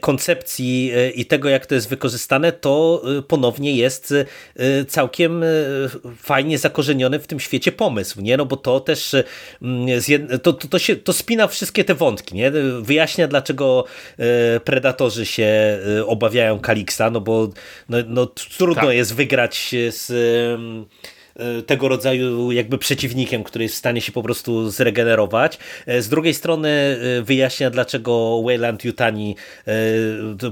koncepcji e, i tego, jak to jest wykorzystane, to ponownie jest całkiem fajnie zakorzeniony w tym świecie pomysł, nie? No bo to też to, to, to, się, to spina wszystkie te wątki, nie? Wyjaśnia, dlaczego predatorzy się obawiają Kalixa, no bo no, no trudno tak. jest wygrać z tego rodzaju jakby przeciwnikiem, który jest w stanie się po prostu zregenerować. E, z drugiej strony e, wyjaśnia, dlaczego Wayland Yutani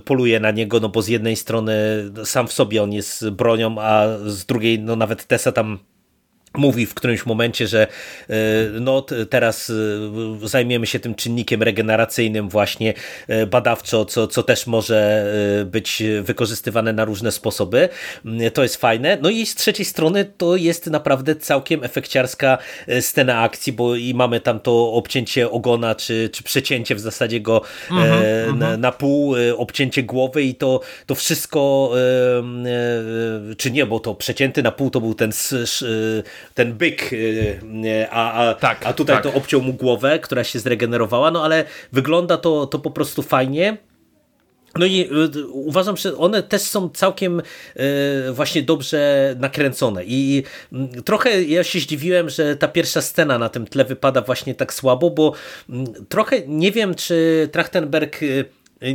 poluje na niego, no bo z jednej strony sam w sobie on jest bronią, a z drugiej no nawet Tessa tam mówi w którymś momencie, że e, no, teraz e, zajmiemy się tym czynnikiem regeneracyjnym właśnie e, badawczo, co, co też może być wykorzystywane na różne sposoby. To jest fajne. No i z trzeciej strony to jest naprawdę całkiem efekciarska scena akcji, bo i mamy tam to obcięcie ogona, czy, czy przecięcie w zasadzie go mm -hmm, na, na, pół, obcięcie głowy i to, to wszystko, czy nie, bo to przecięty na pół to był ten ten byk, y, a, a, tak, a tutaj tak. to obciął mu głowę, która się zregenerowała, no ale wygląda to, to po prostu fajnie. No i y, uważam, że one też są całkiem y, właśnie dobrze nakręcone i mm, trochę ja się zdziwiłem, że ta pierwsza scena na tym tle wypada właśnie tak słabo, bo mm, trochę nie wiem, czy Trachtenberg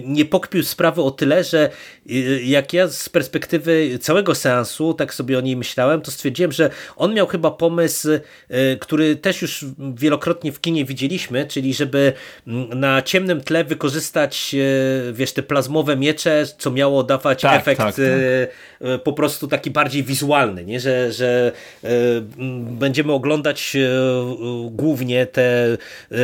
nie pokpił sprawy o tyle, że y, jak ja z perspektywy całego seansu tak sobie o niej myślałem, to stwierdziłem, że on miał chyba pomysł, y, który też już wielokrotnie w kinie widzieliśmy, czyli żeby mm, na ciemnym tle wykorzystać y, wiesz, te plazmowe miecze, co miało dawać tak, efekt tak, tak. po prostu taki bardziej wizualny, nie? Że, że będziemy oglądać głównie te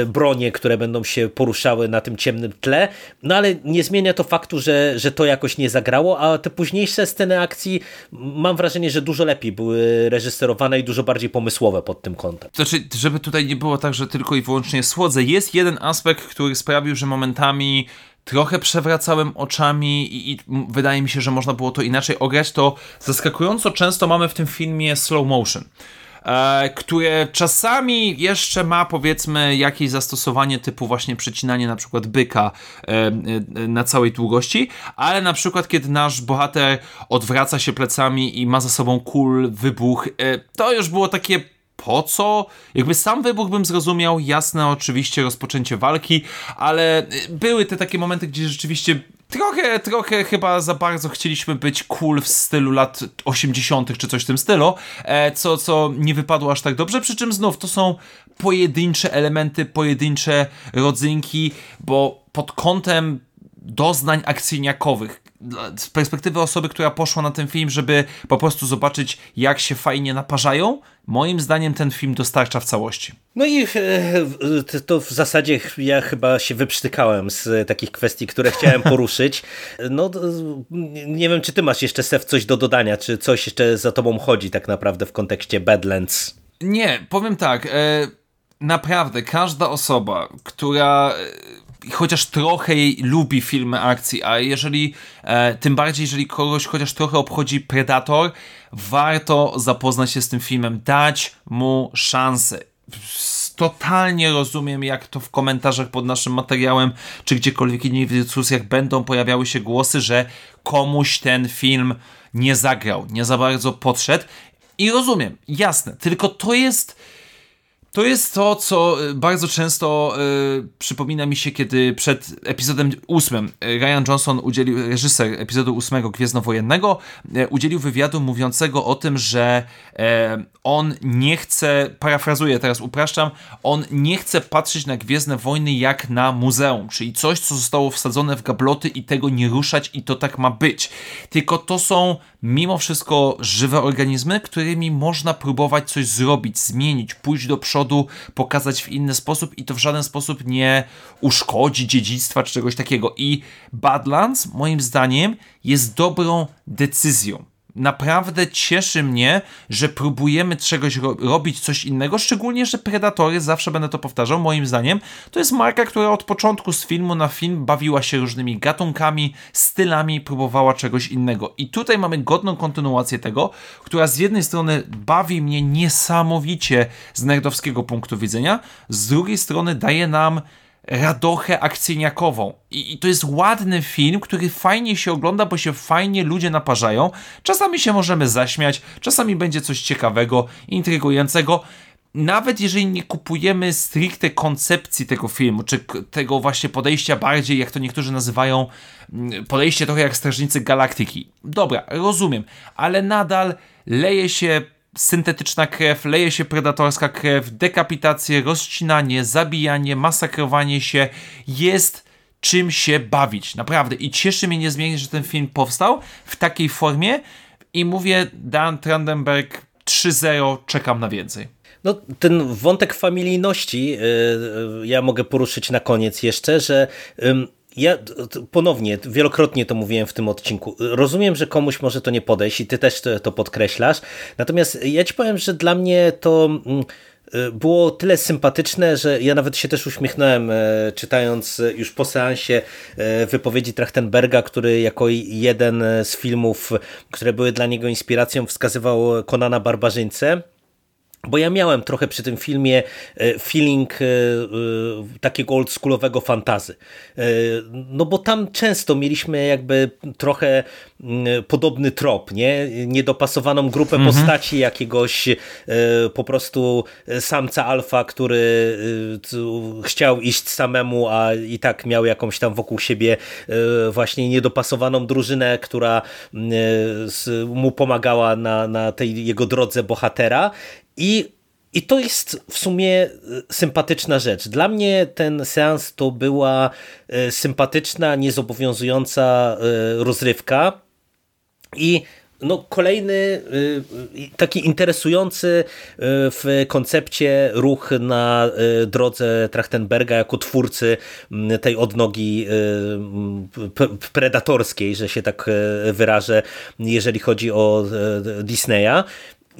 bronie, które będą się poruszały na tym ciemnym tle, no ale nie zmienia to faktu, że, że to jakoś nie zagrało, a te późniejsze sceny akcji mam wrażenie, że dużo lepiej były reżyserowane i dużo bardziej pomysłowe pod tym kątem. Znaczy, żeby tutaj nie było tak, że tylko i wyłącznie słodzę, jest jeden aspekt, który sprawił, że momentami trochę przewracałem oczami i, i, wydaje mi się, że można było to inaczej ograć, to zaskakująco często mamy w tym filmie slow motion. E, które czasami jeszcze ma powiedzmy jakieś zastosowanie typu właśnie przecinanie na przykład byka e, e, na całej długości, ale na przykład kiedy nasz bohater odwraca się plecami i ma za sobą kul, wybuch, to już było takie po co? Jakby sam wybuch bym zrozumiał, jasne oczywiście rozpoczęcie walki, ale były te takie momenty, gdzie rzeczywiście trochę, trochę chyba za bardzo chcieliśmy być cool w stylu lat 80. czy coś w tym stylu, e, co, co nie wypadło aż tak dobrze, przy czym znów to są pojedyncze elementy, pojedyncze rodzynki, bo pod kątem doznań akcyjniakowych, z perspektywy osoby, która poszła na ten film, żeby po prostu zobaczyć, jak się fajnie naparzają, moim zdaniem ten film dostarcza w całości. No i e, to w zasadzie ja chyba się wyprztykałem z takich kwestii, które chciałem poruszyć. No nie wiem, czy ty masz jeszcze Sef coś do dodania, czy coś jeszcze za tobą chodzi tak naprawdę w kontekście Badlands? Nie, powiem tak, e, naprawdę każda osoba, która chociaż trochę lubi filmy akcji, a jeżeli, e, tym bardziej jeżeli kogoś chociaż trochę obchodzi Predator, warto zapoznać się z tym filmem, dać mu szansę. Totalnie rozumiem, jak to w komentarzach pod naszym materiałem, czy gdziekolwiek indziej w dyskusjach będą pojawiały się głosy, że komuś ten film nie zagrał, nie za bardzo podszedł. I rozumiem, jasne, tylko to jest to jest to, co y, bardzo często y, przypomina mi się, kiedy przed epizodem ósmym y, Ryan Johnson udzielił, reżyser epizodu ósmego Gwiezdnowojennego, y, udzielił wywiadu mówiącego o tym, że y, on nie chce, parafrazuję teraz, upraszczam, on nie chce patrzeć na Gwiezdne Wojny jak na muzeum, czyli coś, co zostało wsadzone w gabloty i tego nie ruszać i to tak ma być. Tylko to są mimo wszystko żywe organizmy, którymi można próbować coś zrobić, zmienić, pójść do przodu, pokazać w inny sposób i to w żaden sposób nie uszkodzi dziedzictwa czy czegoś takiego. I Badlands moim zdaniem jest dobrą decyzją naprawdę cieszy mnie, że próbujemy czegoś ro robić, coś innego, szczególnie, że Predatory, zawsze będę to powtarzał, moim zdaniem, to jest marka, która od początku z filmu na film bawiła się różnymi gatunkami, stylami, próbowała czegoś innego. I tutaj mamy godną kontynuację tego, która z jednej strony bawi mnie niesamowicie z nerdowskiego punktu widzenia, z drugiej strony daje nam radochę akcyjniakową. I, I, to jest ładny film, który fajnie się ogląda, bo się fajnie ludzie naparzają. Czasami się możemy zaśmiać, czasami będzie coś ciekawego, intrygującego. Nawet jeżeli nie kupujemy stricte koncepcji tego filmu, czy tego właśnie podejścia bardziej, jak to niektórzy nazywają, mm, podejście trochę jak Strażnicy Galaktyki. Dobra, rozumiem, ale nadal leje się syntetyczna krew, leje się predatorska krew, dekapitacje, rozcinanie, zabijanie, masakrowanie się. Jest czym się bawić, naprawdę. I cieszy mnie niezmiernie, że ten film powstał w takiej formie i mówię Dan Trendenberg 3-0, czekam na więcej. No, ten wątek familijności yy, ja mogę poruszyć na koniec jeszcze, że yy, ja ponownie, wielokrotnie to mówiłem w tym odcinku. Rozumiem, że komuś może to nie podejść i ty też to podkreślasz. Natomiast ja ci powiem, że dla mnie to mm, y, było tyle sympatyczne, że ja nawet się też uśmiechnąłem, e, czytając już po seansie e, wypowiedzi Trachtenberga, który jako jeden z filmów, które były dla niego inspiracją, wskazywał Konana Barbarzyńcę. Bo ja miałem trochę przy tym filmie e, feeling e, e, takiego oldschoolowego fantazy. No bo tam często mieliśmy jakby trochę mm, podobny trop, nie? Niedopasowaną grupę mhm. postaci jakiegoś po prostu samca alfa, który chciał iść samemu, a i tak miał jakąś tam wokół siebie właśnie niedopasowaną drużynę, która mu pomagała na, na tej jego drodze bohatera i, I to jest w sumie e, sympatyczna rzecz. Dla mnie ten seans to była e, sympatyczna, niezobowiązująca e, rozrywka i no, kolejny taki interesujący w koncepcie ruch na drodze Trachtenberga jako twórcy tej odnogi predatorskiej, że się tak wyrażę, jeżeli chodzi o Disneya.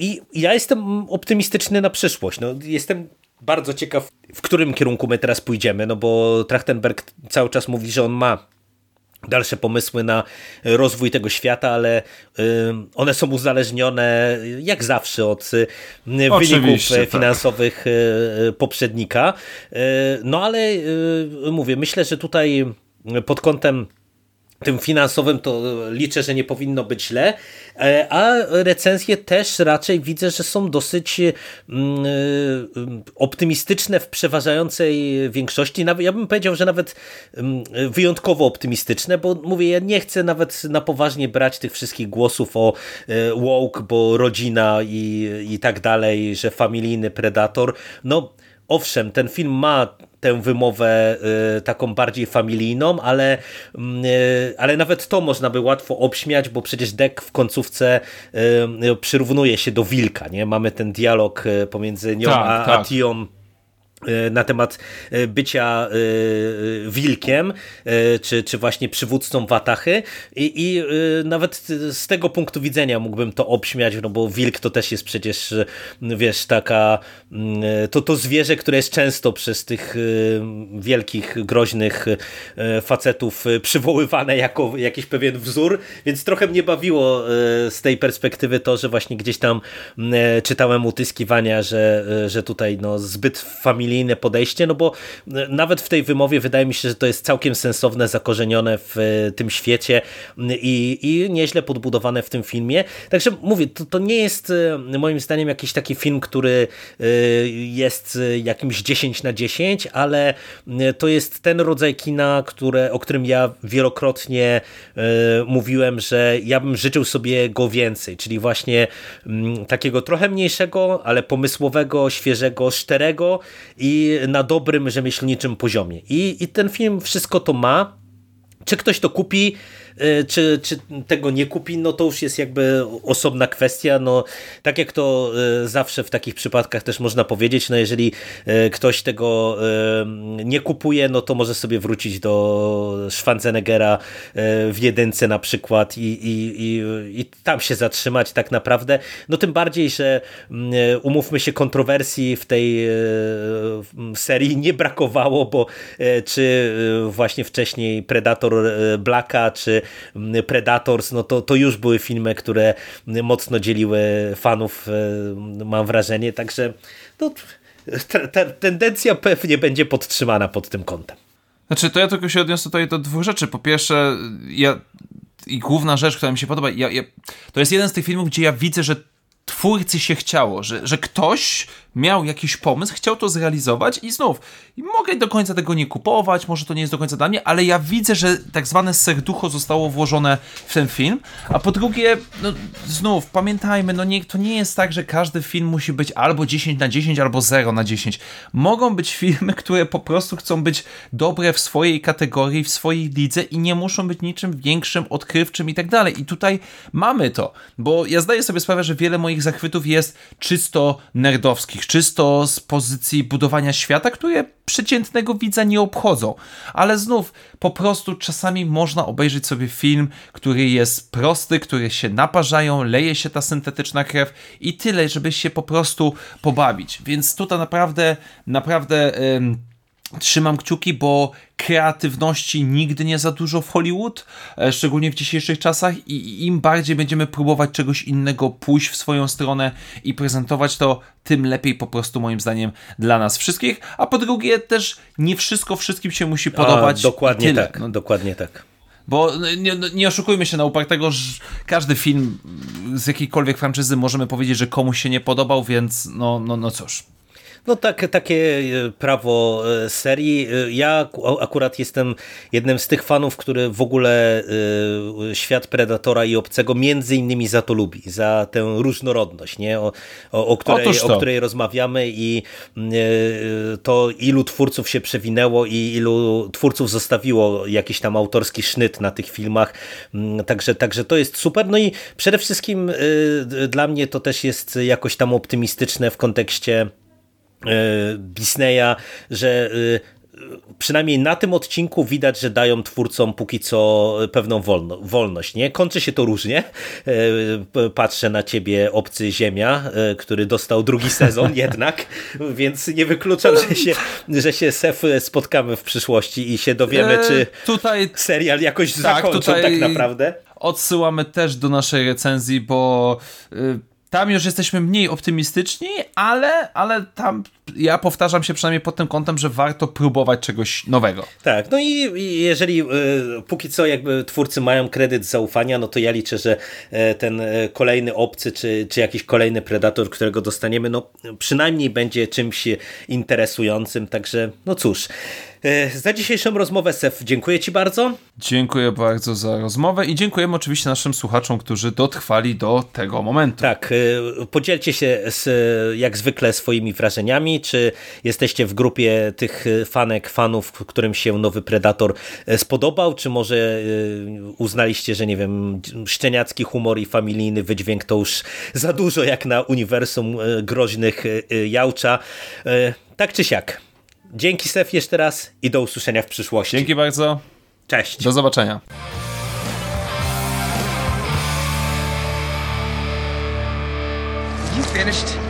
I ja jestem optymistyczny na przyszłość. No, jestem bardzo ciekaw, w którym kierunku my teraz pójdziemy, no bo Trachtenberg cały czas mówi, że on ma dalsze pomysły na rozwój tego świata, ale one są uzależnione jak zawsze od wyników tak. finansowych tak. poprzednika. No ale mówię, myślę, że tutaj pod kątem tym finansowym to liczę, że nie powinno być źle, e, a recenzje też raczej widzę, że są dosyć mm, e, optymistyczne w przeważającej większości. Ja bym powiedział, że nawet mm, wyjątkowo optymistyczne, bo mówię, ja nie chcę nawet na poważnie brać tych wszystkich głosów o e, woke, bo rodzina i, i tak dalej, że familijny predator. No owszem, ten film ma tę wymowę y, taką bardziej familijną, ale, mm, y, ale nawet to można by łatwo obśmiać, bo przecież Dek w końcówce y, przyrównuje się do wilka, nie? Mamy ten dialog pomiędzy nią tak, a, tak. a Tią na temat e, bycia e, wilkiem, czy, czy właśnie przywódcą Watachy. I, i nawet z tego punktu widzenia mógłbym to obśmiać, no bo wilk to też jest przecież, wiesz, taka to, to zwierzę, które jest często przez tych wielkich, groźnych facetów przywoływane jako jakiś pewien wzór, więc trochę mnie bawiło z tej perspektywy to, że właśnie gdzieś tam czytałem utyskiwania, że, że tutaj no, zbyt familiarnie familijne podejście, no bo e, nawet w tej wymowie wydaje mi się, że to jest całkiem sensowne, zakorzenione w e, tym świecie i, i nieźle podbudowane w tym filmie. Także mówię, to, to nie jest e, moim zdaniem jakiś taki film, który jest jakimś 10 na 10, ale to jest ten rodzaj kina, które, o którym ja wielokrotnie mówiłem, że ja bym życzył sobie go więcej, czyli właśnie takiego trochę mniejszego, ale pomysłowego, świeżego, szczerego i na dobrym rzemieślniczym poziomie. I, I ten film wszystko to ma. Czy ktoś to kupi? Czy, czy tego nie kupi, no to już jest jakby osobna kwestia. No, tak jak to zawsze w takich przypadkach też można powiedzieć, no jeżeli ktoś tego nie kupuje, no to może sobie wrócić do Schwarzeneggera w jedynce na przykład i, i, i, i tam się zatrzymać tak naprawdę. No tym bardziej, że umówmy się, kontrowersji w tej serii nie brakowało, bo czy właśnie wcześniej Predator Blacka, czy mm, Predators, no to, to już były filmy, które mocno dzieliły fanów, mam wrażenie, także no, ta, ta tendencja pewnie będzie podtrzymana pod tym kątem. Znaczy, to ja tylko się odniosę tutaj do dwóch rzeczy. Po pierwsze, ja i główna rzecz, która mi się podoba, ja, ja, to jest jeden z tych filmów, gdzie ja widzę, że twórcy się chciało, że, że ktoś miał jakiś pomysł, chciał to zrealizować i znów, mogę do końca tego nie kupować, może to nie jest do końca dla mnie, ale ja widzę, że tak zwane serducho zostało włożone w ten film, a po drugie, no znów, pamiętajmy, no nie, to nie jest tak, że każdy film musi być albo 10 na 10, albo 0 na 10. Mogą być filmy, które po prostu chcą być dobre w swojej kategorii, w swojej lidze i nie muszą być niczym większym, odkrywczym i tak dalej. I tutaj mamy to, bo ja zdaję sobie sprawę, że wiele moich zachwytów jest czysto nerdowskich, czysto z pozycji budowania świata, które przeciętnego widza nie obchodzą. Ale znów, po prostu czasami można obejrzeć sobie film, który jest prosty, który się naparzają, leje się ta syntetyczna krew i tyle, żeby się po prostu pobawić. Więc tutaj naprawdę, naprawdę. Yy, trzymam kciuki, bo kreatywności nigdy nie za dużo w Hollywood, e, szczególnie w dzisiejszych czasach i im bardziej będziemy próbować czegoś innego pójść w swoją stronę i prezentować to, tym lepiej po prostu moim zdaniem dla nas wszystkich, a po drugie też nie wszystko wszystkim się musi podobać. A, dokładnie tak, no, dokładnie tak. Bo nie, nie, oszukujmy się na upartego, że każdy film z jakiejkolwiek franczyzy możemy powiedzieć, że komuś się nie podobał, więc no, no, no cóż. No tak, takie e, prawo e, serii. E, ja akurat jestem jednym z tych fanów, który w ogóle świat Predatora i Obcego między innymi za to lubi, za tę różnorodność, nie? O, o, o której, o której rozmawiamy i to ilu twórców się przewinęło i ilu twórców zostawiło jakiś tam autorski sznyt na tych filmach. Mm, także, także to jest super. No i przede wszystkim dla mnie to też jest jakoś tam optymistyczne w kontekście Disneya, że e, przynajmniej na tym odcinku widać, że dają twórcom póki co pewną wolno, wolność. Nie? Kończy się to różnie. E, patrzę na ciebie, obcy Ziemia, który dostał drugi sezon jednak, więc nie wykluczam, że się, że się Sef spotkamy w przyszłości i się dowiemy, czy tutaj, serial jakoś tak, zakończą tak naprawdę. Odsyłamy też do naszej recenzji, bo tam już jesteśmy mniej optymistyczni, ale, ale tam ja powtarzam się przynajmniej pod tym kątem, że warto próbować czegoś nowego. Tak, no i, jeżeli y, póki co jakby twórcy mają kredyt zaufania, no to ja liczę, że y, ten y, kolejny obcy, czy, czy jakiś kolejny predator, którego dostaniemy, no przynajmniej będzie czymś interesującym, także no cóż. E, za dzisiejszą rozmowę, Sef, dziękuję Ci bardzo. Dziękuję bardzo za rozmowę i dziękujemy oczywiście naszym słuchaczom, którzy dotrwali do tego momentu. Tak, e, podzielcie się z, jak zwykle swoimi wrażeniami, czy jesteście w grupie tych fanek, fanów, którym się nowy Predator e, spodobał, czy może uznaliście, że nie wiem, szczeniacki humor i familijny wydźwięk to już za dużo jak na uniwersum groźnych jałcza. Tak czy siak. Dzięki Sef jeszcze raz i do usłyszenia w przyszłości. Dzięki bardzo. Cześć. Do zobaczenia. You finished?